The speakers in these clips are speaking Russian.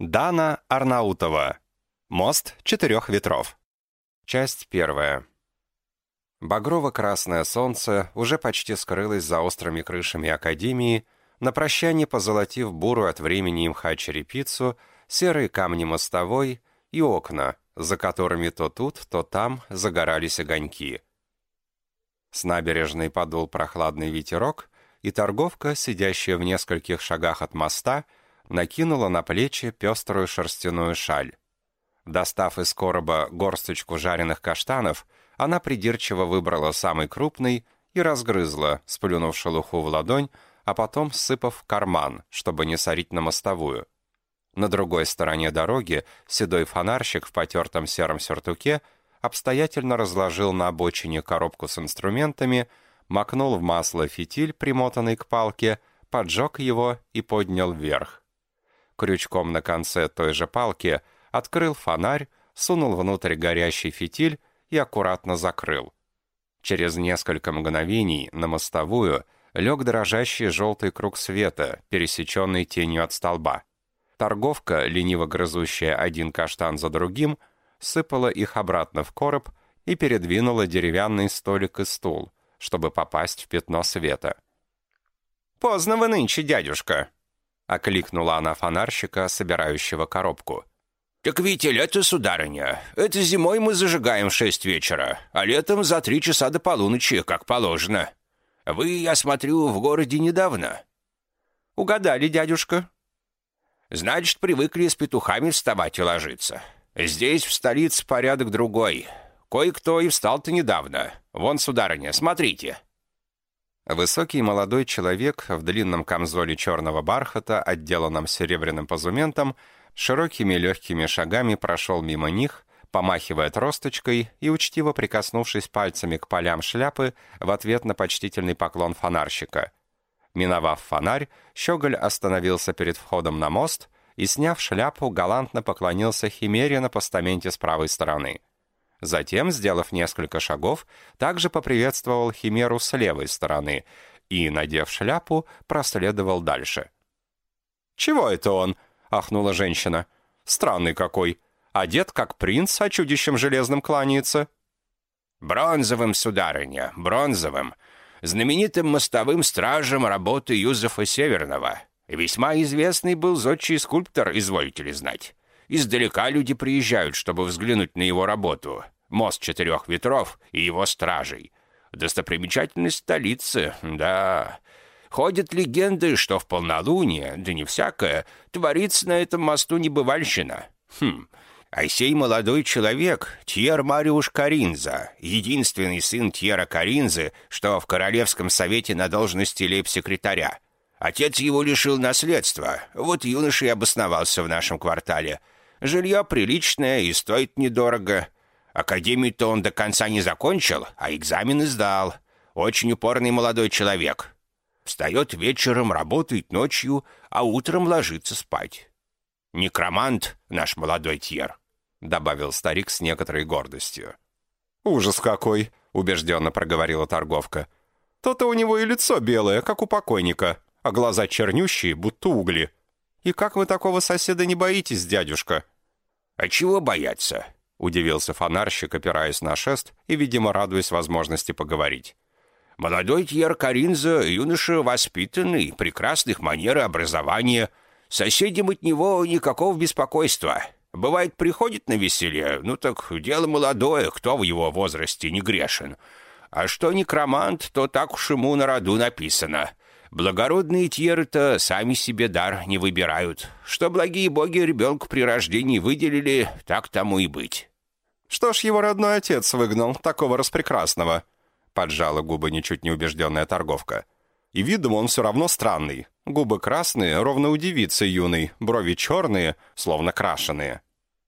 Дана Арнаутова. Мост четырех ветров. Часть первая. Багрово-красное солнце уже почти скрылось за острыми крышами Академии, на прощание позолотив буру от времени имха черепицу, серые камни мостовой и окна, за которыми то тут, то там загорались огоньки. С набережной подул прохладный ветерок, и торговка, сидящая в нескольких шагах от моста, накинула на плечи пеструю шерстяную шаль. Достав из короба горсточку жареных каштанов, она придирчиво выбрала самый крупный и разгрызла, сплюнув шелуху в ладонь, а потом сыпав в карман, чтобы не сорить на мостовую. На другой стороне дороги седой фонарщик в потертом сером сюртуке обстоятельно разложил на обочине коробку с инструментами, макнул в масло фитиль, примотанный к палке, поджег его и поднял вверх. Крючком на конце той же палки открыл фонарь, сунул внутрь горящий фитиль и аккуратно закрыл. Через несколько мгновений на мостовую лег дрожащий желтый круг света, пересеченный тенью от столба. Торговка, лениво грызущая один каштан за другим, сыпала их обратно в короб и передвинула деревянный столик и стул, чтобы попасть в пятно света. «Поздно вы нынче, дядюшка!» — окликнула она фонарщика, собирающего коробку. «Так ведь и лето, сударыня. Это зимой мы зажигаем в шесть вечера, а летом за три часа до полуночи, как положено. Вы, я смотрю, в городе недавно». «Угадали, дядюшка», Значит, привыкли с петухами вставать и ложиться. Здесь, в столице, порядок другой. Кое-кто и встал-то недавно. Вон, сударыня, смотрите». Высокий молодой человек в длинном камзоле черного бархата, отделанном серебряным позументом, широкими легкими шагами прошел мимо них, помахивая тросточкой и учтиво прикоснувшись пальцами к полям шляпы в ответ на почтительный поклон фонарщика – Миновав фонарь, Щеголь остановился перед входом на мост и, сняв шляпу, галантно поклонился Химере на постаменте с правой стороны. Затем, сделав несколько шагов, также поприветствовал Химеру с левой стороны и, надев шляпу, проследовал дальше. «Чего это он?» — ахнула женщина. «Странный какой. Одет как принц, а чудищем железным кланяется». «Бронзовым, сударыня, бронзовым знаменитым мостовым стражем работы Юзефа Северного. Весьма известный был зодчий скульптор, изволите ли знать. Издалека люди приезжают, чтобы взглянуть на его работу. Мост четырех ветров и его стражей. Достопримечательность столицы, да. Ходят легенды, что в полнолуние, да не всякое, творится на этом мосту небывальщина. Хм, а сей молодой человек — Тьер Мариуш Каринза, единственный сын Тьера Каринзы, что в Королевском совете на должности лейб-секретаря. Отец его лишил наследства, вот юноша и обосновался в нашем квартале. Жилье приличное и стоит недорого. Академию-то он до конца не закончил, а экзамены сдал. Очень упорный молодой человек. Встает вечером, работает ночью, а утром ложится спать. Некромант наш молодой Тьер. — добавил старик с некоторой гордостью. «Ужас какой!» — убежденно проговорила торговка. «То-то у него и лицо белое, как у покойника, а глаза чернющие, будто угли. И как вы такого соседа не боитесь, дядюшка?» «А чего бояться?» — удивился фонарщик, опираясь на шест и, видимо, радуясь возможности поговорить. «Молодой Тьер Каринза — юноша воспитанный, прекрасных манер и образования. Соседям от него никакого беспокойства. Бывает, приходит на веселье, ну так дело молодое, кто в его возрасте не грешен. А что некромант, то так уж ему на роду написано. Благородные тьеры-то сами себе дар не выбирают. Что благие боги ребенку при рождении выделили, так тому и быть. Что ж его родной отец выгнал, такого распрекрасного? Поджала губы ничуть не убежденная торговка. И видом он все равно странный. Губы красные, ровно у девицы юной, брови черные, словно крашеные.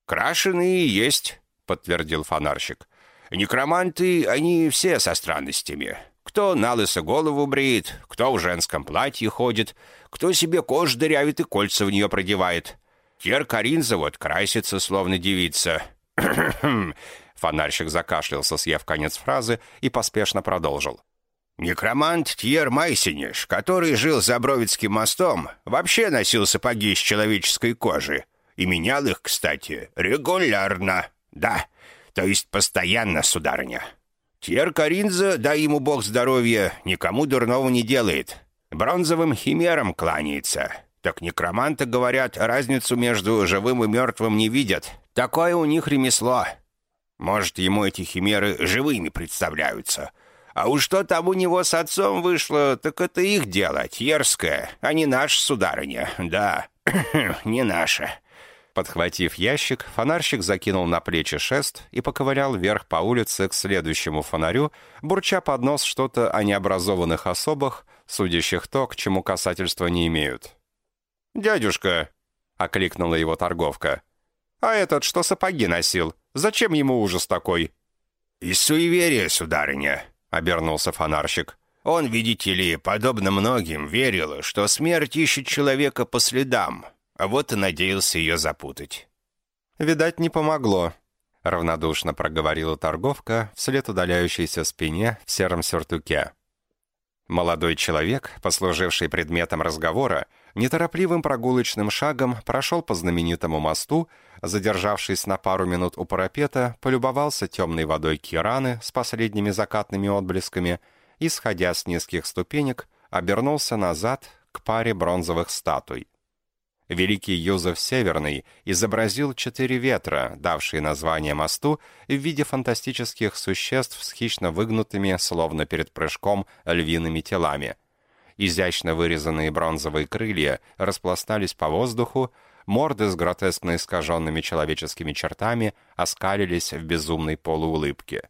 «Крашеные есть», — подтвердил фонарщик. «Некроманты, они все со странностями. Кто на лысо голову бреет, кто в женском платье ходит, кто себе кожу дырявит и кольца в нее продевает. Тер Каринза вот красится, словно девица». Фонарщик закашлялся, съев конец фразы, и поспешно продолжил. Некромант Тьер Майсиниш, который жил за Бровицким мостом, вообще носил сапоги из человеческой кожи. И менял их, кстати, регулярно. Да, то есть постоянно, сударыня. Тьер Каринза, дай ему бог здоровья, никому дурного не делает. Бронзовым химерам кланяется. Так некроманты, говорят, разницу между живым и мертвым не видят. Такое у них ремесло. Может, ему эти химеры живыми представляются. А уж что там у него с отцом вышло, так это их дело, тьерское, а не наш, сударыня. Да, не наше. Подхватив ящик, фонарщик закинул на плечи шест и поковырял вверх по улице к следующему фонарю, бурча под нос что-то о необразованных особах, судящих то, к чему касательства не имеют. «Дядюшка!» — окликнула его торговка. «А этот что сапоги носил? Зачем ему ужас такой?» «Из суеверия, сударыня», — обернулся фонарщик. «Он, видите ли, подобно многим, верил, что смерть ищет человека по следам, вот и надеялся ее запутать. «Видать, не помогло», — равнодушно проговорила торговка вслед удаляющейся спине в сером сюртуке. Молодой человек, послуживший предметом разговора, неторопливым прогулочным шагом прошел по знаменитому мосту, задержавшись на пару минут у парапета, полюбовался темной водой Кираны с последними закатными отблесками и, сходя с низких ступенек, обернулся назад к паре бронзовых статуй. Великий Юзеф Северный изобразил четыре ветра, давшие название мосту, в виде фантастических существ с хищно выгнутыми, словно перед прыжком, львиными телами. Изящно вырезанные бронзовые крылья распластались по воздуху, морды с гротескно искаженными человеческими чертами оскалились в безумной полуулыбке.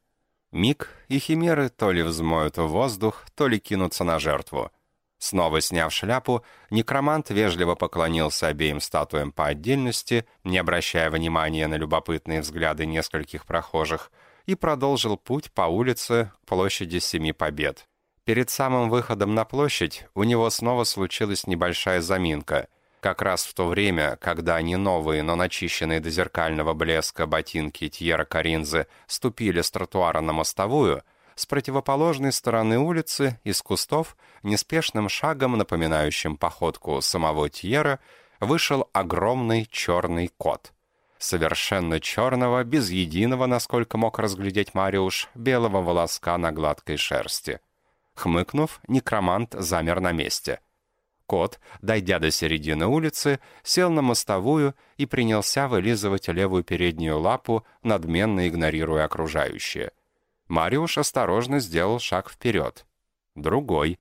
Миг, и химеры то ли взмоют в воздух, то ли кинутся на жертву — Снова сняв шляпу, некромант вежливо поклонился обеим статуям по отдельности, не обращая внимания на любопытные взгляды нескольких прохожих, и продолжил путь по улице к площади Семи Побед. Перед самым выходом на площадь у него снова случилась небольшая заминка. Как раз в то время, когда они новые, но начищенные до зеркального блеска ботинки Тьера Каринзы ступили с тротуара на мостовую, с противоположной стороны улицы, из кустов, неспешным шагом, напоминающим походку самого Тьера, вышел огромный черный кот. Совершенно черного, без единого, насколько мог разглядеть Мариуш, белого волоска на гладкой шерсти. Хмыкнув, некромант замер на месте. Кот, дойдя до середины улицы, сел на мостовую и принялся вылизывать левую переднюю лапу, надменно игнорируя окружающее. Мариуш осторожно сделал шаг вперед. Другой.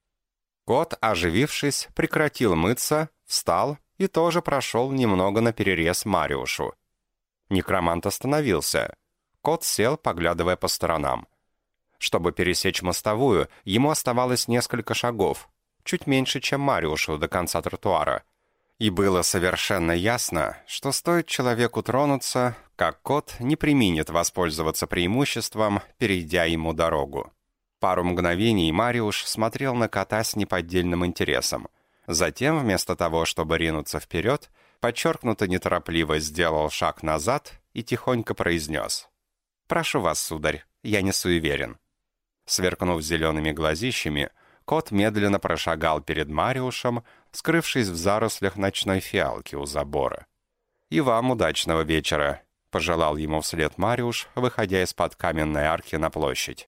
Кот, оживившись, прекратил мыться, встал и тоже прошел немного на перерез Мариушу. Некромант остановился. Кот сел, поглядывая по сторонам. Чтобы пересечь мостовую, ему оставалось несколько шагов, чуть меньше, чем Мариушу до конца тротуара. И было совершенно ясно, что стоит человеку тронуться, как кот не применит воспользоваться преимуществом, перейдя ему дорогу. Пару мгновений Мариуш смотрел на кота с неподдельным интересом. Затем, вместо того, чтобы ринуться вперед, подчеркнуто неторопливо сделал шаг назад и тихонько произнес. «Прошу вас, сударь, я не суеверен». Сверкнув зелеными глазищами, кот медленно прошагал перед Мариушем, скрывшись в зарослях ночной фиалки у забора. «И вам удачного вечера», пожелал ему вслед Мариуш, выходя из-под каменной арки на площадь.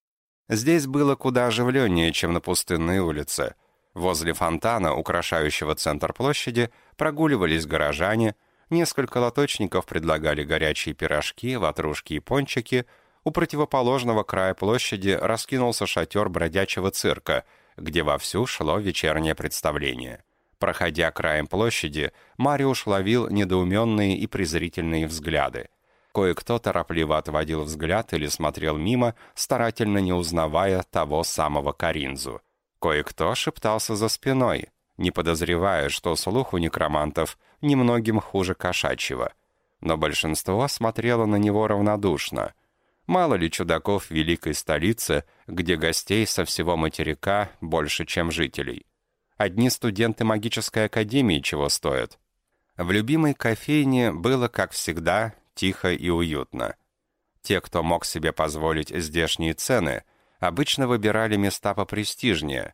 Здесь было куда оживленнее, чем на пустынной улице. Возле фонтана, украшающего центр площади, прогуливались горожане, несколько лоточников предлагали горячие пирожки, ватрушки и пончики, у противоположного края площади раскинулся шатер бродячего цирка, где вовсю шло вечернее представление. Проходя краем площади, Мариуш ловил недоуменные и презрительные взгляды. Кое-кто торопливо отводил взгляд или смотрел мимо, старательно не узнавая того самого Каринзу. Кое-кто шептался за спиной, не подозревая, что слух у некромантов немногим хуже кошачьего. Но большинство смотрело на него равнодушно. Мало ли чудаков в великой столице, где гостей со всего материка больше, чем жителей. Одни студенты магической академии чего стоят. В любимой кофейне было, как всегда, тихо и уютно. Те, кто мог себе позволить здешние цены, обычно выбирали места попрестижнее.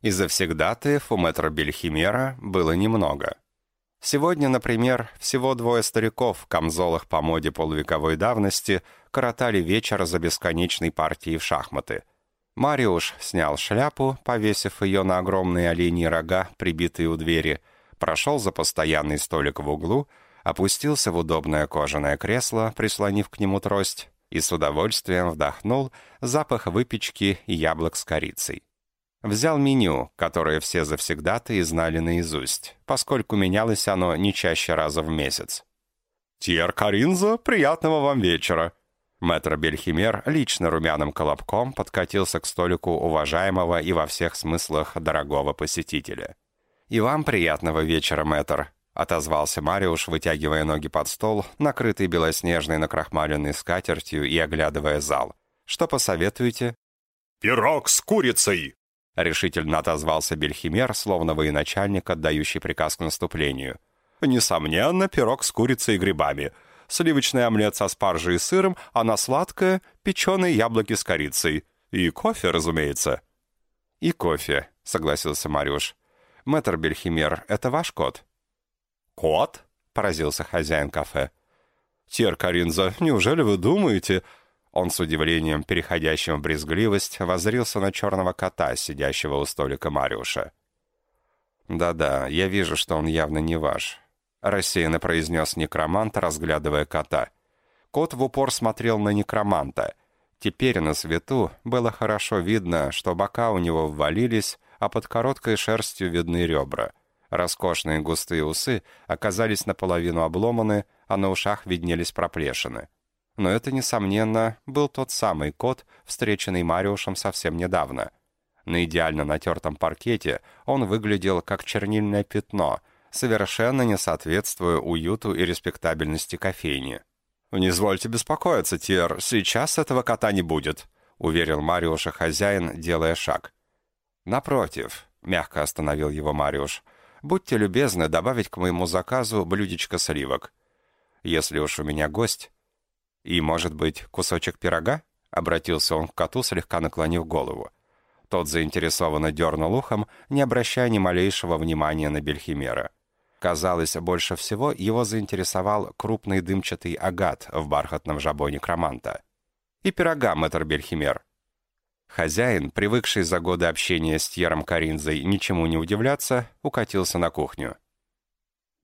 И завсегдатаев у мэтра Бельхимера было немного. Сегодня, например, всего двое стариков в камзолах по моде полувековой давности коротали вечер за бесконечной партией в шахматы. Мариуш снял шляпу, повесив ее на огромные оленьи рога, прибитые у двери, прошел за постоянный столик в углу, опустился в удобное кожаное кресло, прислонив к нему трость, и с удовольствием вдохнул запах выпечки и яблок с корицей. Взял меню, которое все завсегдаты знали наизусть, поскольку менялось оно не чаще раза в месяц. «Тьер Каринза, приятного вам вечера!» Мэтр Бельхимер лично румяным колобком подкатился к столику уважаемого и во всех смыслах дорогого посетителя. «И вам приятного вечера, мэтр», — отозвался Мариуш, вытягивая ноги под стол, накрытый белоснежной накрахмаленной скатертью и оглядывая зал. «Что посоветуете?» «Пирог с курицей!» Решительно отозвался Бельхимер, словно военачальник, отдающий приказ к наступлению. «Несомненно, пирог с курицей и грибами. Сливочный омлет со спаржей и сыром, а на сладкое — печеные яблоки с корицей. И кофе, разумеется». «И кофе», — согласился Мариуш. «Мэтр Бельхимер, это ваш кот?» «Кот?» — поразился хозяин кафе. «Тер Каринза, неужели вы думаете...» Он с удивлением, переходящим в брезгливость, воззрился на черного кота, сидящего у столика Мариуша. «Да-да, я вижу, что он явно не ваш», — рассеянно произнес некромант, разглядывая кота. Кот в упор смотрел на некроманта. Теперь на свету было хорошо видно, что бока у него ввалились, а под короткой шерстью видны ребра. Роскошные густые усы оказались наполовину обломаны, а на ушах виднелись проплешины но это, несомненно, был тот самый кот, встреченный Мариушем совсем недавно. На идеально натертом паркете он выглядел как чернильное пятно, совершенно не соответствуя уюту и респектабельности кофейни. «Не извольте беспокоиться, Тир, сейчас этого кота не будет», — уверил Мариуша хозяин, делая шаг. «Напротив», — мягко остановил его Мариуш, — «будьте любезны добавить к моему заказу блюдечко сливок. Если уж у меня гость, «И, может быть, кусочек пирога?» — обратился он к коту, слегка наклонив голову. Тот заинтересованно дернул ухом, не обращая ни малейшего внимания на Бельхимера. Казалось, больше всего его заинтересовал крупный дымчатый агат в бархатном жабоне кроманта. «И пирога, мэтр Бельхимер». Хозяин, привыкший за годы общения с Тьером Каринзой ничему не удивляться, укатился на кухню.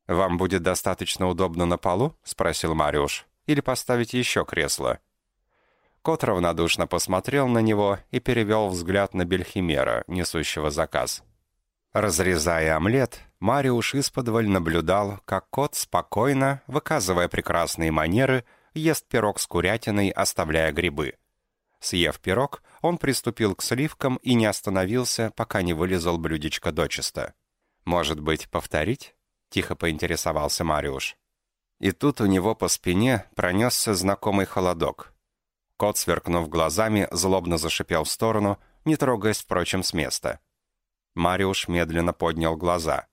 «Вам будет достаточно удобно на полу?» — спросил Мариуш или поставить еще кресло. Кот равнодушно посмотрел на него и перевел взгляд на Бельхимера, несущего заказ. Разрезая омлет, Мариуш исподволь наблюдал, как кот спокойно, выказывая прекрасные манеры, ест пирог с курятиной, оставляя грибы. Съев пирог, он приступил к сливкам и не остановился, пока не вылезал блюдечко дочисто. «Может быть, повторить?» — тихо поинтересовался Мариуш. И тут у него по спине пронесся знакомый холодок. Кот, сверкнув глазами, злобно зашипел в сторону, не трогаясь, впрочем, с места. Мариуш медленно поднял глаза.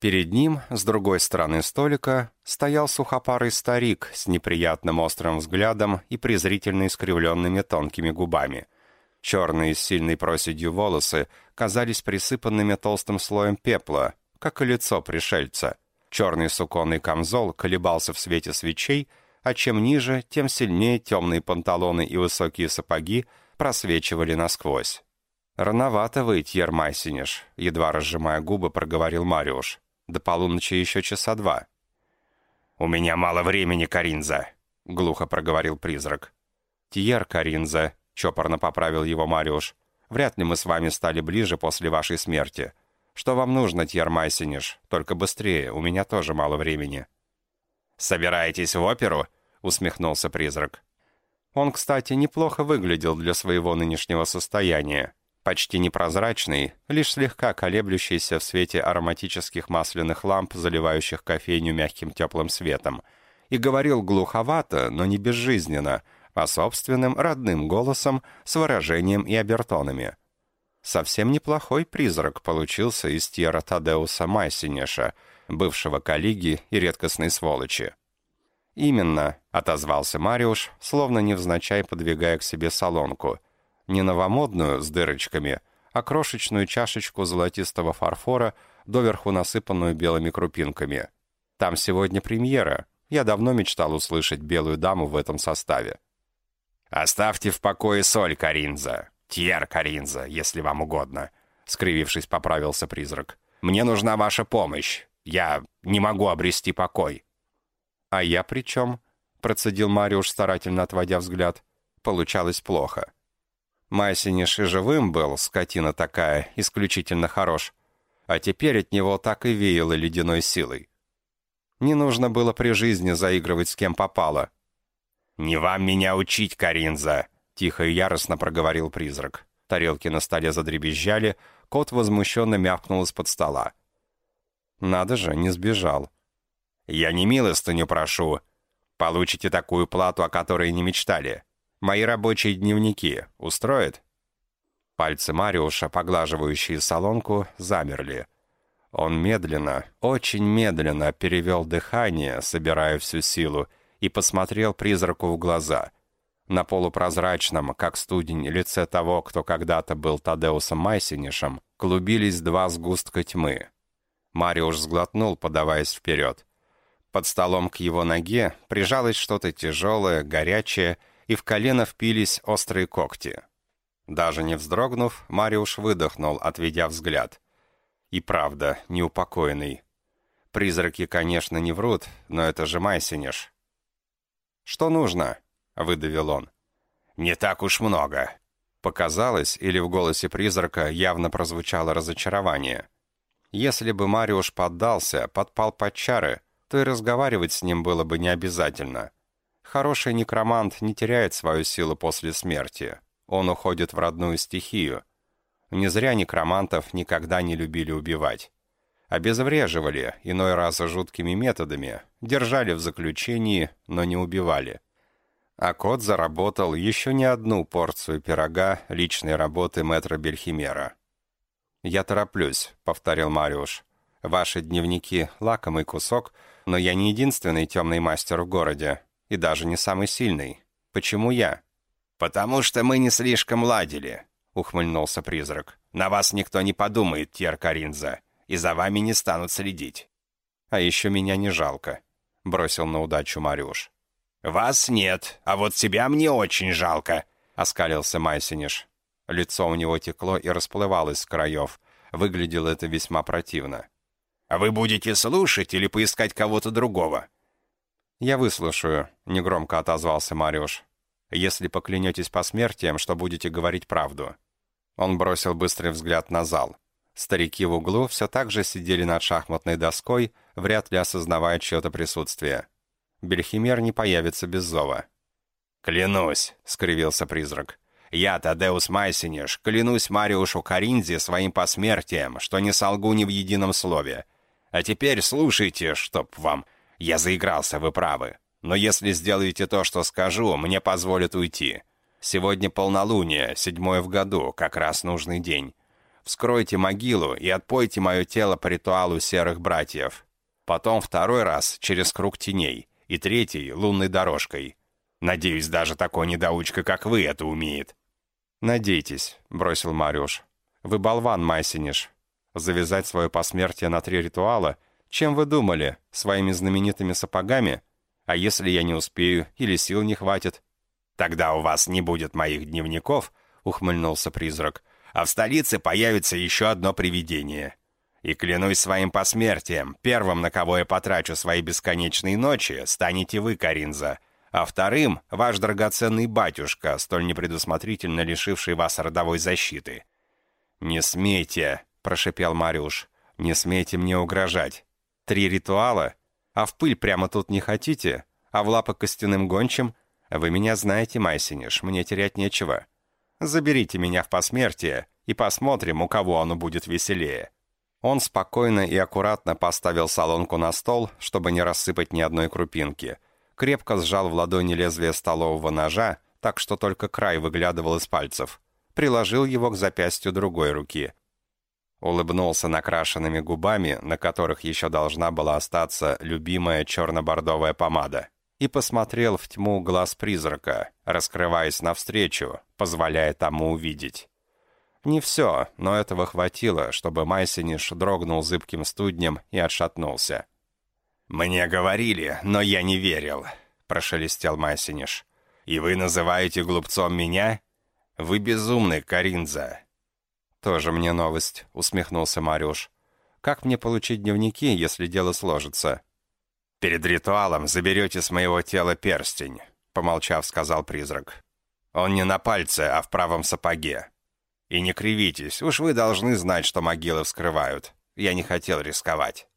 Перед ним, с другой стороны столика, стоял сухопарый старик с неприятным острым взглядом и презрительно искривленными тонкими губами. Черные с сильной проседью волосы казались присыпанными толстым слоем пепла, как и лицо пришельца — Черный суконный камзол колебался в свете свечей, а чем ниже, тем сильнее темные панталоны и высокие сапоги просвечивали насквозь. «Рановато вы, Тьер Майсиниш», — едва разжимая губы, проговорил Мариуш. «До полуночи еще часа два». «У меня мало времени, Каринза», — глухо проговорил призрак. «Тьер Каринза», — чопорно поправил его Мариуш. «Вряд ли мы с вами стали ближе после вашей смерти. «Что вам нужно, Тьер Майсиниш? Только быстрее, у меня тоже мало времени». «Собираетесь в оперу?» — усмехнулся призрак. Он, кстати, неплохо выглядел для своего нынешнего состояния. Почти непрозрачный, лишь слегка колеблющийся в свете ароматических масляных ламп, заливающих кофейню мягким теплым светом. И говорил глуховато, но не безжизненно, а собственным родным голосом с выражением и обертонами. Совсем неплохой призрак получился из Тьера Тадеуса Майсинеша, бывшего коллеги и редкостной сволочи. «Именно», — отозвался Мариуш, словно невзначай подвигая к себе солонку. Не новомодную, с дырочками, а крошечную чашечку золотистого фарфора, доверху насыпанную белыми крупинками. Там сегодня премьера. Я давно мечтал услышать белую даму в этом составе». «Оставьте в покое соль, Каринза. Тьер Каринза, если вам угодно», — скривившись, поправился призрак. «Мне нужна ваша помощь. Я не могу обрести покой». «А я при чем?» — процедил Мариуш, старательно отводя взгляд. Получалось плохо. Майсиниш и живым был, скотина такая, исключительно хорош. А теперь от него так и веяло ледяной силой. Не нужно было при жизни заигрывать с кем попало. «Не вам меня учить, Каринза!» — тихо и яростно проговорил призрак. Тарелки на столе задребезжали, кот возмущенно мявкнул из-под стола. Надо же, не сбежал. «Я не милостыню прошу. Получите такую плату, о которой не мечтали. Мои рабочие дневники устроят?» Пальцы Мариуша, поглаживающие солонку, замерли. Он медленно, очень медленно перевел дыхание, собирая всю силу, и посмотрел призраку в глаза. На полупрозрачном, как студень, лице того, кто когда-то был Тадеусом Майсинишем, клубились два сгустка тьмы. Мариуш сглотнул, подаваясь вперед. Под столом к его ноге прижалось что-то тяжелое, горячее, и в колено впились острые когти. Даже не вздрогнув, Мариуш выдохнул, отведя взгляд. И правда, неупокоенный. Призраки, конечно, не врут, но это же Майсиниш. «Что нужно?» — выдавил он. «Не так уж много». Показалось, или в голосе призрака явно прозвучало разочарование. Если бы Мариуш поддался, подпал под чары, то и разговаривать с ним было бы не обязательно. Хороший некромант не теряет свою силу после смерти. Он уходит в родную стихию. Не зря некромантов никогда не любили убивать. Обезвреживали, иной раз жуткими методами, держали в заключении, но не убивали. А кот заработал еще не одну порцию пирога личной работы мэтра Бельхимера. «Я тороплюсь», — повторил Мариуш. «Ваши дневники — лакомый кусок, но я не единственный темный мастер в городе. И даже не самый сильный. Почему я?» «Потому что мы не слишком ладили», — ухмыльнулся призрак. «На вас никто не подумает, Тьер Каринза, и за вами не станут следить». «А еще меня не жалко», — бросил на удачу Мариуш. «Вас нет, а вот себя мне очень жалко», — оскалился Майсиниш. Лицо у него текло и расплывалось с краев. Выглядело это весьма противно. «А вы будете слушать или поискать кого-то другого?» «Я выслушаю», — негромко отозвался Мариуш. «Если поклянетесь по смертиям, что будете говорить правду». Он бросил быстрый взгляд на зал. Старики в углу все так же сидели над шахматной доской, вряд ли осознавая чье-то присутствие. Бельхимер не появится без зова. «Клянусь», — скривился призрак. «Я, Тадеус Майсиниш, клянусь Мариушу Каринзе своим посмертием, что не солгу ни в едином слове. А теперь слушайте, чтоб вам...» Я заигрался, вы правы. Но если сделаете то, что скажу, мне позволят уйти. Сегодня полнолуние, седьмое в году, как раз нужный день. Вскройте могилу и отпойте мое тело по ритуалу серых братьев. Потом второй раз через круг теней. И третий — лунной дорожкой. Надеюсь, даже такой недоучка, как вы, это умеет. «Надейтесь», — бросил Мариуш. «Вы болван, Майсиниш. Завязать свое посмертие на три ритуала — чем вы думали? Своими знаменитыми сапогами? А если я не успею или сил не хватит? Тогда у вас не будет моих дневников, ухмыльнулся призрак. А в столице появится еще одно привидение. И клянусь своим посмертием, первым, на кого я потрачу свои бесконечные ночи, станете вы, Каринза, а вторым — ваш драгоценный батюшка, столь непредусмотрительно лишивший вас родовой защиты». «Не смейте», — прошепел Мариуш, — «не смейте мне угрожать. Три ритуала? А в пыль прямо тут не хотите? А в лапы костяным гончим? Вы меня знаете, Майсиниш, мне терять нечего. Заберите меня в посмертие, и посмотрим, у кого оно будет веселее». Он спокойно и аккуратно поставил солонку на стол, чтобы не рассыпать ни одной крупинки. Крепко сжал в ладони лезвие столового ножа, так что только край выглядывал из пальцев. Приложил его к запястью другой руки. Улыбнулся накрашенными губами, на которых еще должна была остаться любимая черно-бордовая помада, и посмотрел в тьму глаз призрака, раскрываясь навстречу, позволяя тому увидеть. Не все, но этого хватило, чтобы Майсиниш дрогнул зыбким студнем и отшатнулся. «Мне говорили, но я не верил», — прошелестел Масиниш. «И вы называете глупцом меня? Вы безумный, Каринза». «Тоже мне новость», — усмехнулся Мариуш. «Как мне получить дневники, если дело сложится?» «Перед ритуалом заберете с моего тела перстень», — помолчав, сказал призрак. «Он не на пальце, а в правом сапоге. И не кривитесь, уж вы должны знать, что могилы вскрывают. Я не хотел рисковать».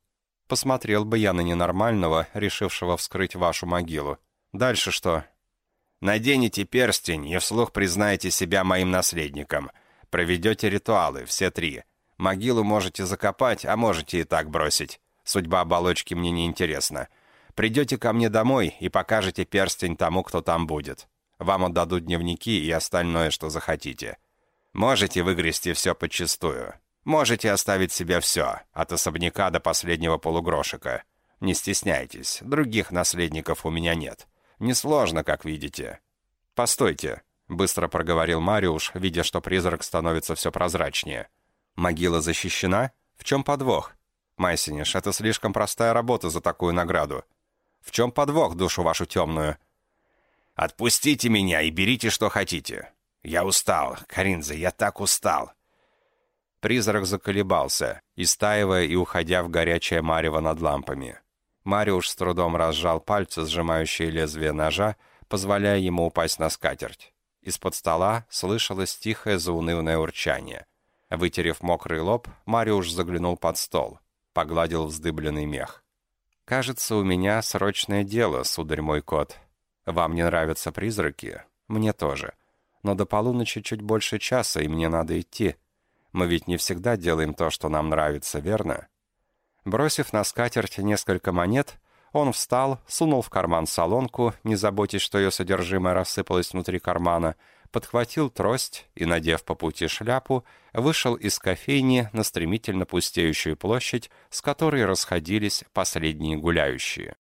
Посмотрел бы я на ненормального, решившего вскрыть вашу могилу. Дальше что? Наденете перстень и вслух признаете себя моим наследником. Проведете ритуалы, все три. Могилу можете закопать, а можете и так бросить. Судьба оболочки мне не интересна. Придете ко мне домой и покажете перстень тому, кто там будет. Вам отдадут дневники и остальное, что захотите. Можете выгрести все подчистую. Можете оставить себе все, от особняка до последнего полугрошика. Не стесняйтесь, других наследников у меня нет. Несложно, как видите. Постойте, быстро проговорил Мариуш, видя, что призрак становится все прозрачнее. Могила защищена? В чем подвох? Майсиниш, это слишком простая работа за такую награду. В чем подвох, душу вашу темную? Отпустите меня и берите, что хотите. Я устал, Каринза, я так устал. Призрак заколебался, истаивая и уходя в горячее марево над лампами. Мариуш с трудом разжал пальцы, сжимающие лезвие ножа, позволяя ему упасть на скатерть. Из-под стола слышалось тихое заунывное урчание. Вытерев мокрый лоб, Мариуш заглянул под стол, погладил вздыбленный мех. «Кажется, у меня срочное дело, сударь мой кот. Вам не нравятся призраки? Мне тоже. Но до полуночи чуть больше часа, и мне надо идти. Мы ведь не всегда делаем то, что нам нравится, верно? Бросив на скатерть несколько монет, он встал, сунул в карман солонку, не заботясь, что ее содержимое рассыпалось внутри кармана, подхватил трость и, надев по пути шляпу, вышел из кофейни на стремительно пустеющую площадь, с которой расходились последние гуляющие.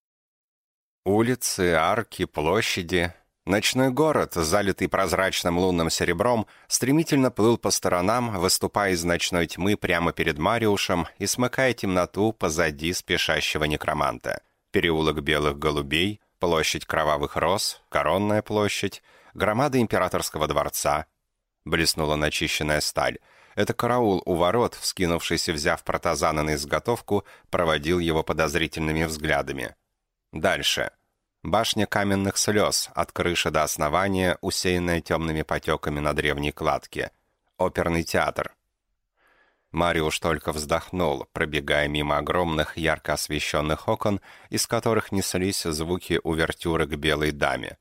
Улицы, арки, площади Ночной город, залитый прозрачным лунным серебром, стремительно плыл по сторонам, выступая из ночной тьмы прямо перед Мариушем и смыкая темноту позади спешащего некроманта. Переулок Белых Голубей, площадь Кровавых Роз, Коронная площадь, громада Императорского дворца. Блеснула начищенная сталь. Это караул у ворот, вскинувшийся, взяв протазана на изготовку, проводил его подозрительными взглядами. Дальше — Башня каменных слез, от крыши до основания, усеянная темными потеками на древней кладке. Оперный театр. Мариуш только вздохнул, пробегая мимо огромных ярко освещенных окон, из которых неслись звуки увертюры к белой даме.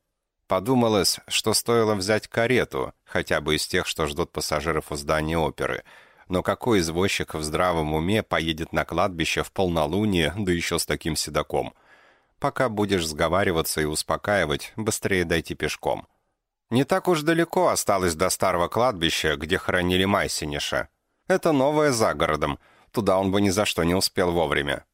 Подумалось, что стоило взять карету, хотя бы из тех, что ждут пассажиров у здания оперы. Но какой извозчик в здравом уме поедет на кладбище в полнолуние, да еще с таким седаком – Пока будешь сговариваться и успокаивать, быстрее дойти пешком. Не так уж далеко осталось до старого кладбища, где хоронили Майсиниша. Это новое за городом, туда он бы ни за что не успел вовремя.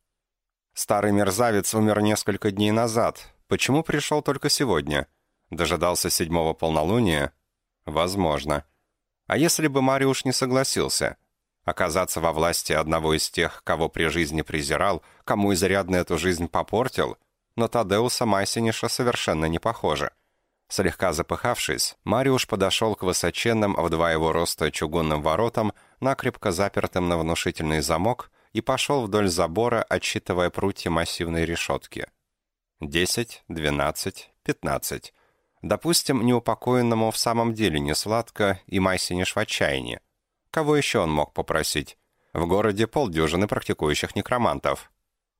Старый мерзавец умер несколько дней назад. Почему пришел только сегодня? Дожидался седьмого полнолуния? Возможно. А если бы Мариуш не согласился? Оказаться во власти одного из тех, кого при жизни презирал, кому изрядно эту жизнь попортил? Но Тадеуса Майсиниша совершенно не похоже. Слегка запыхавшись, Мариуш подошел к высоченным в два его роста чугунным воротам, накрепко запертым на внушительный замок, и пошел вдоль забора, отсчитывая прутья массивной решетки. Десять, двенадцать, пятнадцать. Допустим, неупокоенному в самом деле не сладко, и Майсиниш в отчаянии. Кого еще он мог попросить? В городе полдюжины практикующих некромантов.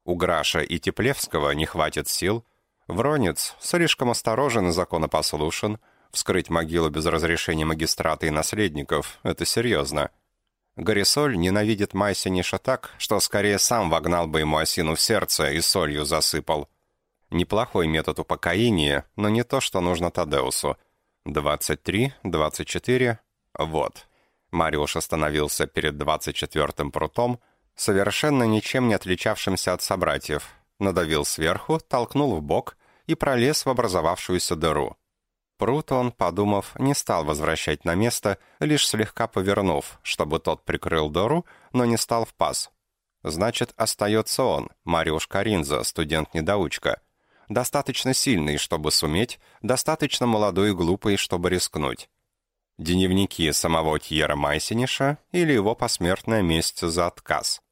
У Граша и Теплевского не хватит сил. Вронец слишком осторожен и законопослушен. Вскрыть могилу без разрешения магистрата и наследников — это серьезно. Горисоль ненавидит Майсиниша так, что скорее сам вогнал бы ему осину в сердце и солью засыпал. Неплохой метод упокоения, но не то, что нужно Тадеусу. 23, 24, вот. Мариуш остановился перед 24-м прутом, совершенно ничем не отличавшимся от собратьев, надавил сверху, толкнул в бок и пролез в образовавшуюся дыру. Прут он, подумав, не стал возвращать на место, лишь слегка повернув, чтобы тот прикрыл дыру, но не стал в паз. Значит, остается он, Мариуш Каринза, студент-недоучка. Достаточно сильный, чтобы суметь, достаточно молодой и глупый, чтобы рискнуть. Дневники самого Тьера Майсиниша или его посмертная месть за отказ.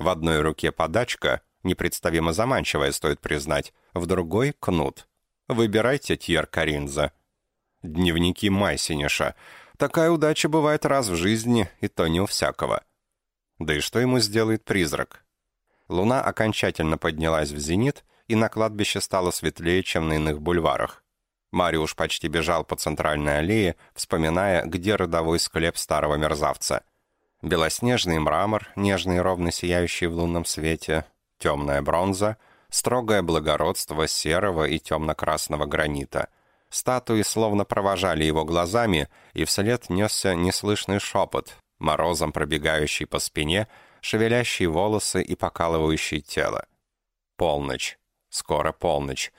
В одной руке подачка, непредставимо заманчивая, стоит признать, в другой — кнут. Выбирайте, Тьер Каринза. Дневники Майсиниша. Такая удача бывает раз в жизни, и то не у всякого. Да и что ему сделает призрак? Луна окончательно поднялась в зенит, и на кладбище стало светлее, чем на иных бульварах. Мариуш почти бежал по центральной аллее, вспоминая, где родовой склеп старого мерзавца. Белоснежный мрамор, нежный и ровно сияющий в лунном свете, темная бронза, строгое благородство серого и темно-красного гранита. Статуи словно провожали его глазами, и вслед несся неслышный шепот, морозом пробегающий по спине, шевелящий волосы и покалывающий тело. Полночь. Скоро полночь.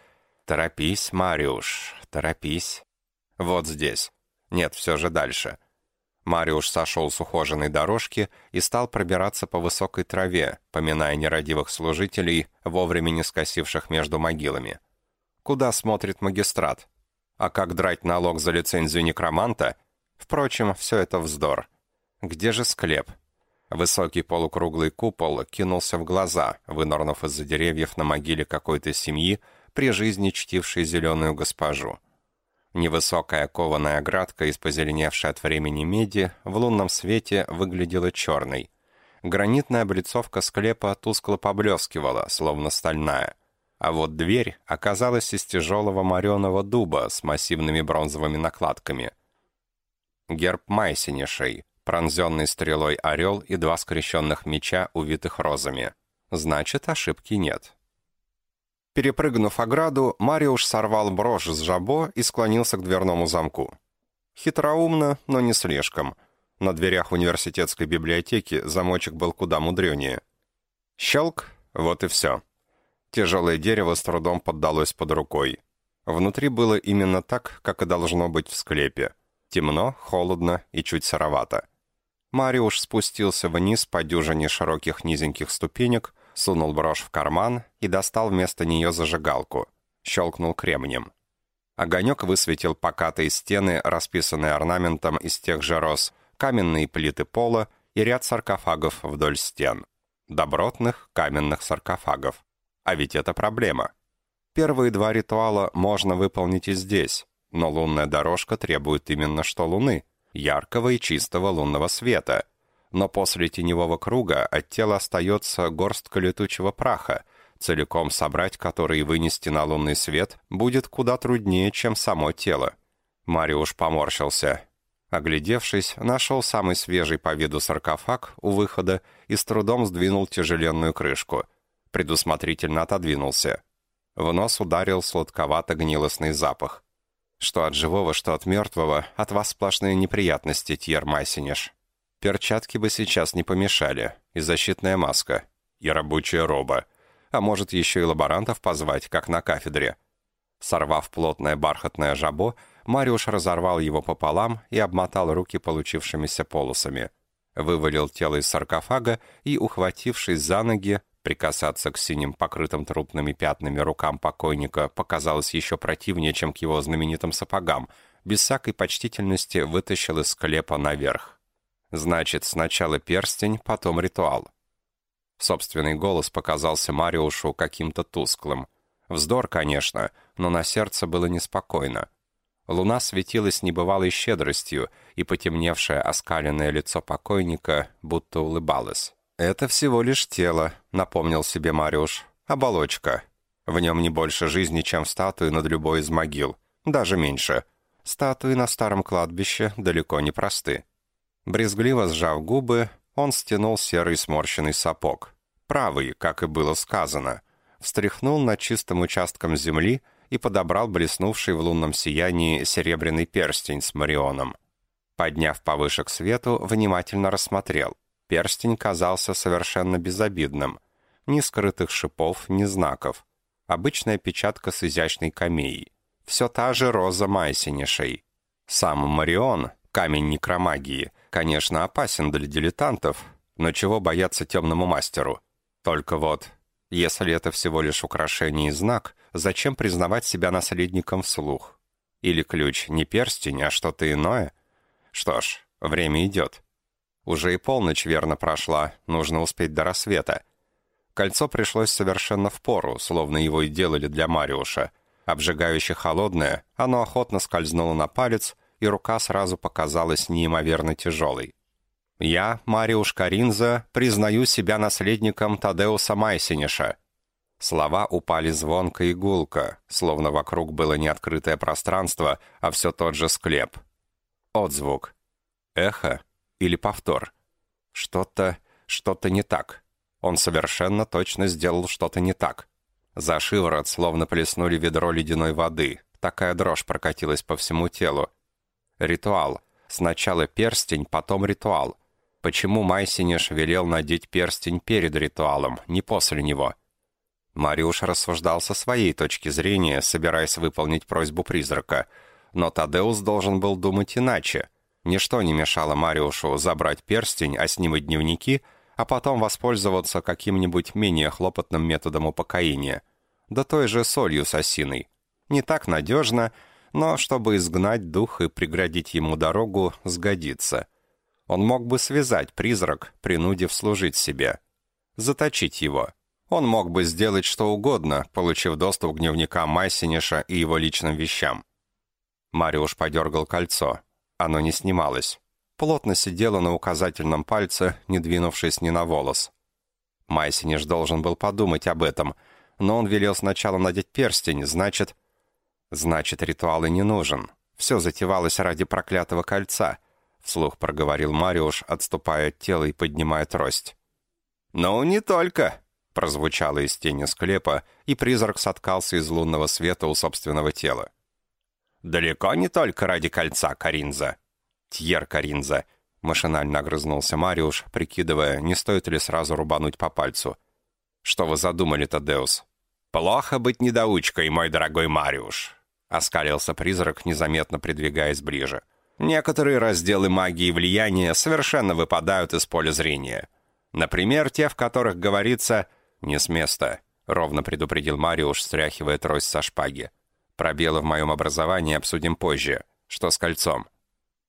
Торопись, Мариуш, торопись. Вот здесь. Нет, все же дальше. Мариуш сошел с ухоженной дорожки и стал пробираться по высокой траве, поминая нерадивых служителей, вовремя не скосивших между могилами. Куда смотрит магистрат? А как драть налог за лицензию некроманта? Впрочем, все это вздор. Где же склеп? Высокий полукруглый купол кинулся в глаза, вынырнув из-за деревьев на могиле какой-то семьи, при жизни чтившей зеленую госпожу. Невысокая кованая оградка из позеленевшей от времени меди в лунном свете выглядела черной. Гранитная облицовка склепа тускло поблескивала, словно стальная. А вот дверь оказалась из тяжелого мореного дуба с массивными бронзовыми накладками. Герб Майсинишей, пронзенный стрелой орел и два скрещенных меча, увитых розами. Значит, ошибки нет. Перепрыгнув ограду, Мариуш сорвал брошь с жабо и склонился к дверному замку. Хитроумно, но не слишком. На дверях университетской библиотеки замочек был куда мудренее. Щелк, вот и все. Тяжелое дерево с трудом поддалось под рукой. Внутри было именно так, как и должно быть в склепе. Темно, холодно и чуть сыровато. Мариуш спустился вниз по дюжине широких низеньких ступенек, сунул брошь в карман и достал вместо нее зажигалку. Щелкнул кремнем. Огонек высветил покатые стены, расписанные орнаментом из тех же роз, каменные плиты пола и ряд саркофагов вдоль стен. Добротных каменных саркофагов. А ведь это проблема. Первые два ритуала можно выполнить и здесь, но лунная дорожка требует именно что луны, яркого и чистого лунного света, но после теневого круга от тела остается горстка летучего праха, целиком собрать который и вынести на лунный свет будет куда труднее, чем само тело. Мариуш поморщился. Оглядевшись, нашел самый свежий по виду саркофаг у выхода и с трудом сдвинул тяжеленную крышку. Предусмотрительно отодвинулся. В нос ударил сладковато-гнилостный запах. Что от живого, что от мертвого, от вас сплошные неприятности, Тьер Майсинеш. Перчатки бы сейчас не помешали, и защитная маска, и рабочая роба. А может, еще и лаборантов позвать, как на кафедре. Сорвав плотное бархатное жабо, Мариуш разорвал его пополам и обмотал руки получившимися полосами. Вывалил тело из саркофага и, ухватившись за ноги, прикасаться к синим покрытым трупными пятнами рукам покойника показалось еще противнее, чем к его знаменитым сапогам, без всякой почтительности вытащил из склепа наверх. Значит, сначала перстень, потом ритуал. Собственный голос показался Мариушу каким-то тусклым. Вздор, конечно, но на сердце было неспокойно. Луна светилась небывалой щедростью, и потемневшее оскаленное лицо покойника будто улыбалось. «Это всего лишь тело», — напомнил себе Мариуш. «Оболочка. В нем не больше жизни, чем в статуи над любой из могил. Даже меньше. Статуи на старом кладбище далеко не просты». Брезгливо сжав губы, он стянул серый сморщенный сапог. Правый, как и было сказано. Встряхнул над чистым участком земли и подобрал блеснувший в лунном сиянии серебряный перстень с Марионом. Подняв повыше к свету, внимательно рассмотрел. Перстень казался совершенно безобидным. Ни скрытых шипов, ни знаков. Обычная печатка с изящной камеей. Все та же роза Майсинишей. Сам Марион, камень некромагии, конечно, опасен для дилетантов, но чего бояться темному мастеру? Только вот, если это всего лишь украшение и знак, зачем признавать себя наследником вслух? Или ключ не перстень, а что-то иное? Что ж, время идет. Уже и полночь верно прошла, нужно успеть до рассвета. Кольцо пришлось совершенно в пору, словно его и делали для Мариуша. Обжигающе холодное, оно охотно скользнуло на палец, и рука сразу показалась неимоверно тяжелой. «Я, Мариуш Каринза, признаю себя наследником Тадеуса Майсиниша». Слова упали звонко и гулко, словно вокруг было не открытое пространство, а все тот же склеп. Отзвук. Эхо или повтор. Что-то, что-то не так. Он совершенно точно сделал что-то не так. За шиворот словно плеснули ведро ледяной воды. Такая дрожь прокатилась по всему телу. Ритуал. Сначала перстень, потом ритуал. Почему Майсиниш велел надеть перстень перед ритуалом, не после него? Мариуш рассуждал со своей точки зрения, собираясь выполнить просьбу призрака. Но Тадеус должен был думать иначе. Ничто не мешало Мариушу забрать перстень, а с ним и дневники — а потом воспользоваться каким-нибудь менее хлопотным методом упокоения, да той же солью с осиной. Не так надежно, но чтобы изгнать дух и преградить ему дорогу, сгодится. Он мог бы связать призрак, принудив служить себе. Заточить его. Он мог бы сделать что угодно, получив доступ к дневникам Майсиниша и его личным вещам. Мариуш подергал кольцо. Оно не снималось плотно сидела на указательном пальце, не двинувшись ни на волос. Майсиниш должен был подумать об этом, но он велел сначала надеть перстень, значит... Значит, ритуал и не нужен. Все затевалось ради проклятого кольца, вслух проговорил Мариуш, отступая от тела и поднимая трость. «Ну, не только!» — прозвучало из тени склепа, и призрак соткался из лунного света у собственного тела. «Далеко не только ради кольца, Каринза. «Тьер Каринза!» — машинально огрызнулся Мариуш, прикидывая, не стоит ли сразу рубануть по пальцу. «Что вы задумали, Тадеус?» «Плохо быть недоучкой, мой дорогой Мариуш!» — оскалился призрак, незаметно придвигаясь ближе. «Некоторые разделы магии влияния совершенно выпадают из поля зрения. Например, те, в которых говорится «не с места», — ровно предупредил Мариуш, стряхивая трость со шпаги. «Пробелы в моем образовании обсудим позже. Что с кольцом?»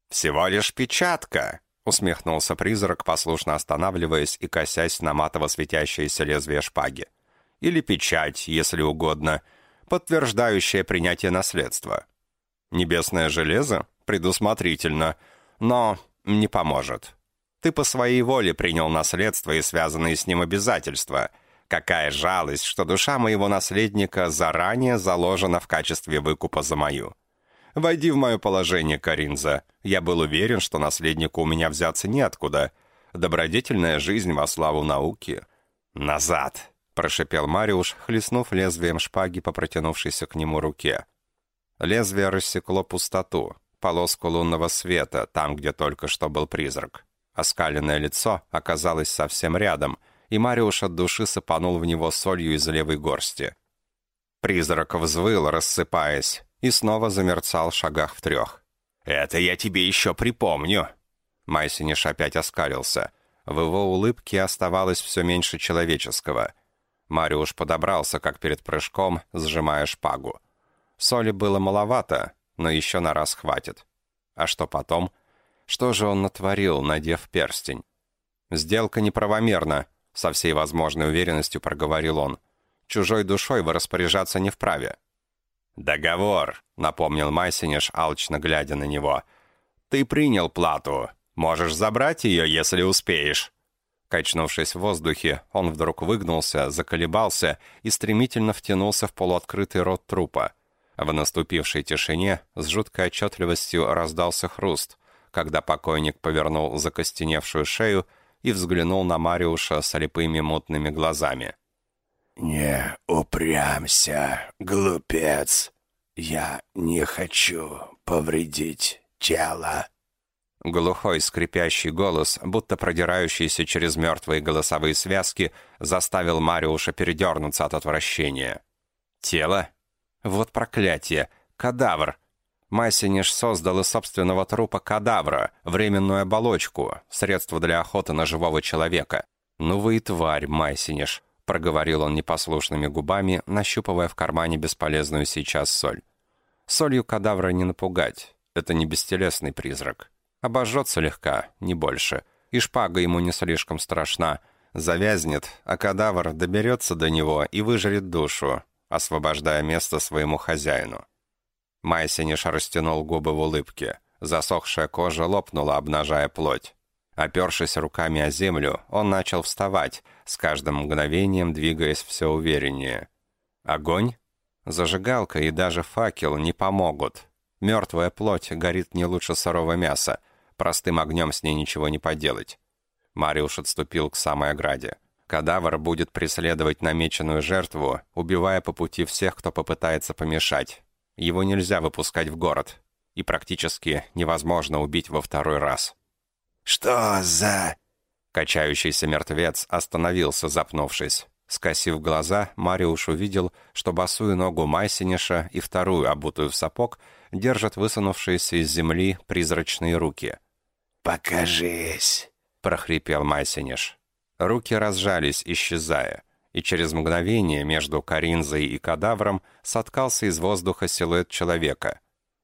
«Всего лишь печатка», — усмехнулся призрак, послушно останавливаясь и косясь на матово светящееся лезвие шпаги. «Или печать, если угодно, подтверждающая принятие наследства. Небесное железо? Предусмотрительно, но не поможет. Ты по своей воле принял наследство и связанные с ним обязательства. Какая жалость, что душа моего наследника заранее заложена в качестве выкупа за мою. Войди в мое положение, Каринза. Я был уверен, что наследнику у меня взяться неоткуда. Добродетельная жизнь во славу науки. Назад!» — прошипел Мариуш, хлестнув лезвием шпаги по протянувшейся к нему руке. Лезвие рассекло пустоту, полоску лунного света, там, где только что был призрак. Оскаленное лицо оказалось совсем рядом, и Мариуш от души сыпанул в него солью из левой горсти. Призрак взвыл, рассыпаясь, и снова замерцал в шагах в трех. «Это я тебе еще припомню!» Майсиниш опять оскалился. В его улыбке оставалось все меньше человеческого. Мариуш подобрался, как перед прыжком, сжимая шпагу. Соли было маловато, но еще на раз хватит. А что потом? Что же он натворил, надев перстень? «Сделка неправомерна», — со всей возможной уверенностью проговорил он. «Чужой душой вы распоряжаться не вправе. «Договор», — напомнил Майсиниш, алчно глядя на него. «Ты принял плату. Можешь забрать ее, если успеешь». Качнувшись в воздухе, он вдруг выгнулся, заколебался и стремительно втянулся в полуоткрытый рот трупа. В наступившей тишине с жуткой отчетливостью раздался хруст, когда покойник повернул закостеневшую шею и взглянул на Мариуша слепыми мутными глазами. «Не упрямься, глупец. Я не хочу повредить тело». Глухой скрипящий голос, будто продирающийся через мертвые голосовые связки, заставил Мариуша передернуться от отвращения. «Тело? Вот проклятие! Кадавр!» Массиниш создал из собственного трупа кадавра, временную оболочку, средство для охоты на живого человека. «Ну вы и тварь, Майсиниш», — проговорил он непослушными губами, нащупывая в кармане бесполезную сейчас соль. «Солью кадавра не напугать. Это не бестелесный призрак. Обожжет слегка, не больше. И шпага ему не слишком страшна. Завязнет, а кадавр доберется до него и выжрет душу, освобождая место своему хозяину». Майсиниш растянул губы в улыбке. Засохшая кожа лопнула, обнажая плоть. Опершись руками о землю, он начал вставать, с каждым мгновением двигаясь все увереннее. Огонь? Зажигалка и даже факел не помогут. Мертвая плоть горит не лучше сырого мяса. Простым огнем с ней ничего не поделать. Мариуш отступил к самой ограде. Кадавр будет преследовать намеченную жертву, убивая по пути всех, кто попытается помешать. Его нельзя выпускать в город. И практически невозможно убить во второй раз. «Что за...» Качающийся мертвец остановился, запнувшись. Скосив глаза, Мариуш увидел, что босую ногу Майсиниша и вторую, обутую в сапог, держат высунувшиеся из земли призрачные руки. «Покажись!» — прохрипел Майсиниш. Руки разжались, исчезая, и через мгновение между Каринзой и кадавром соткался из воздуха силуэт человека.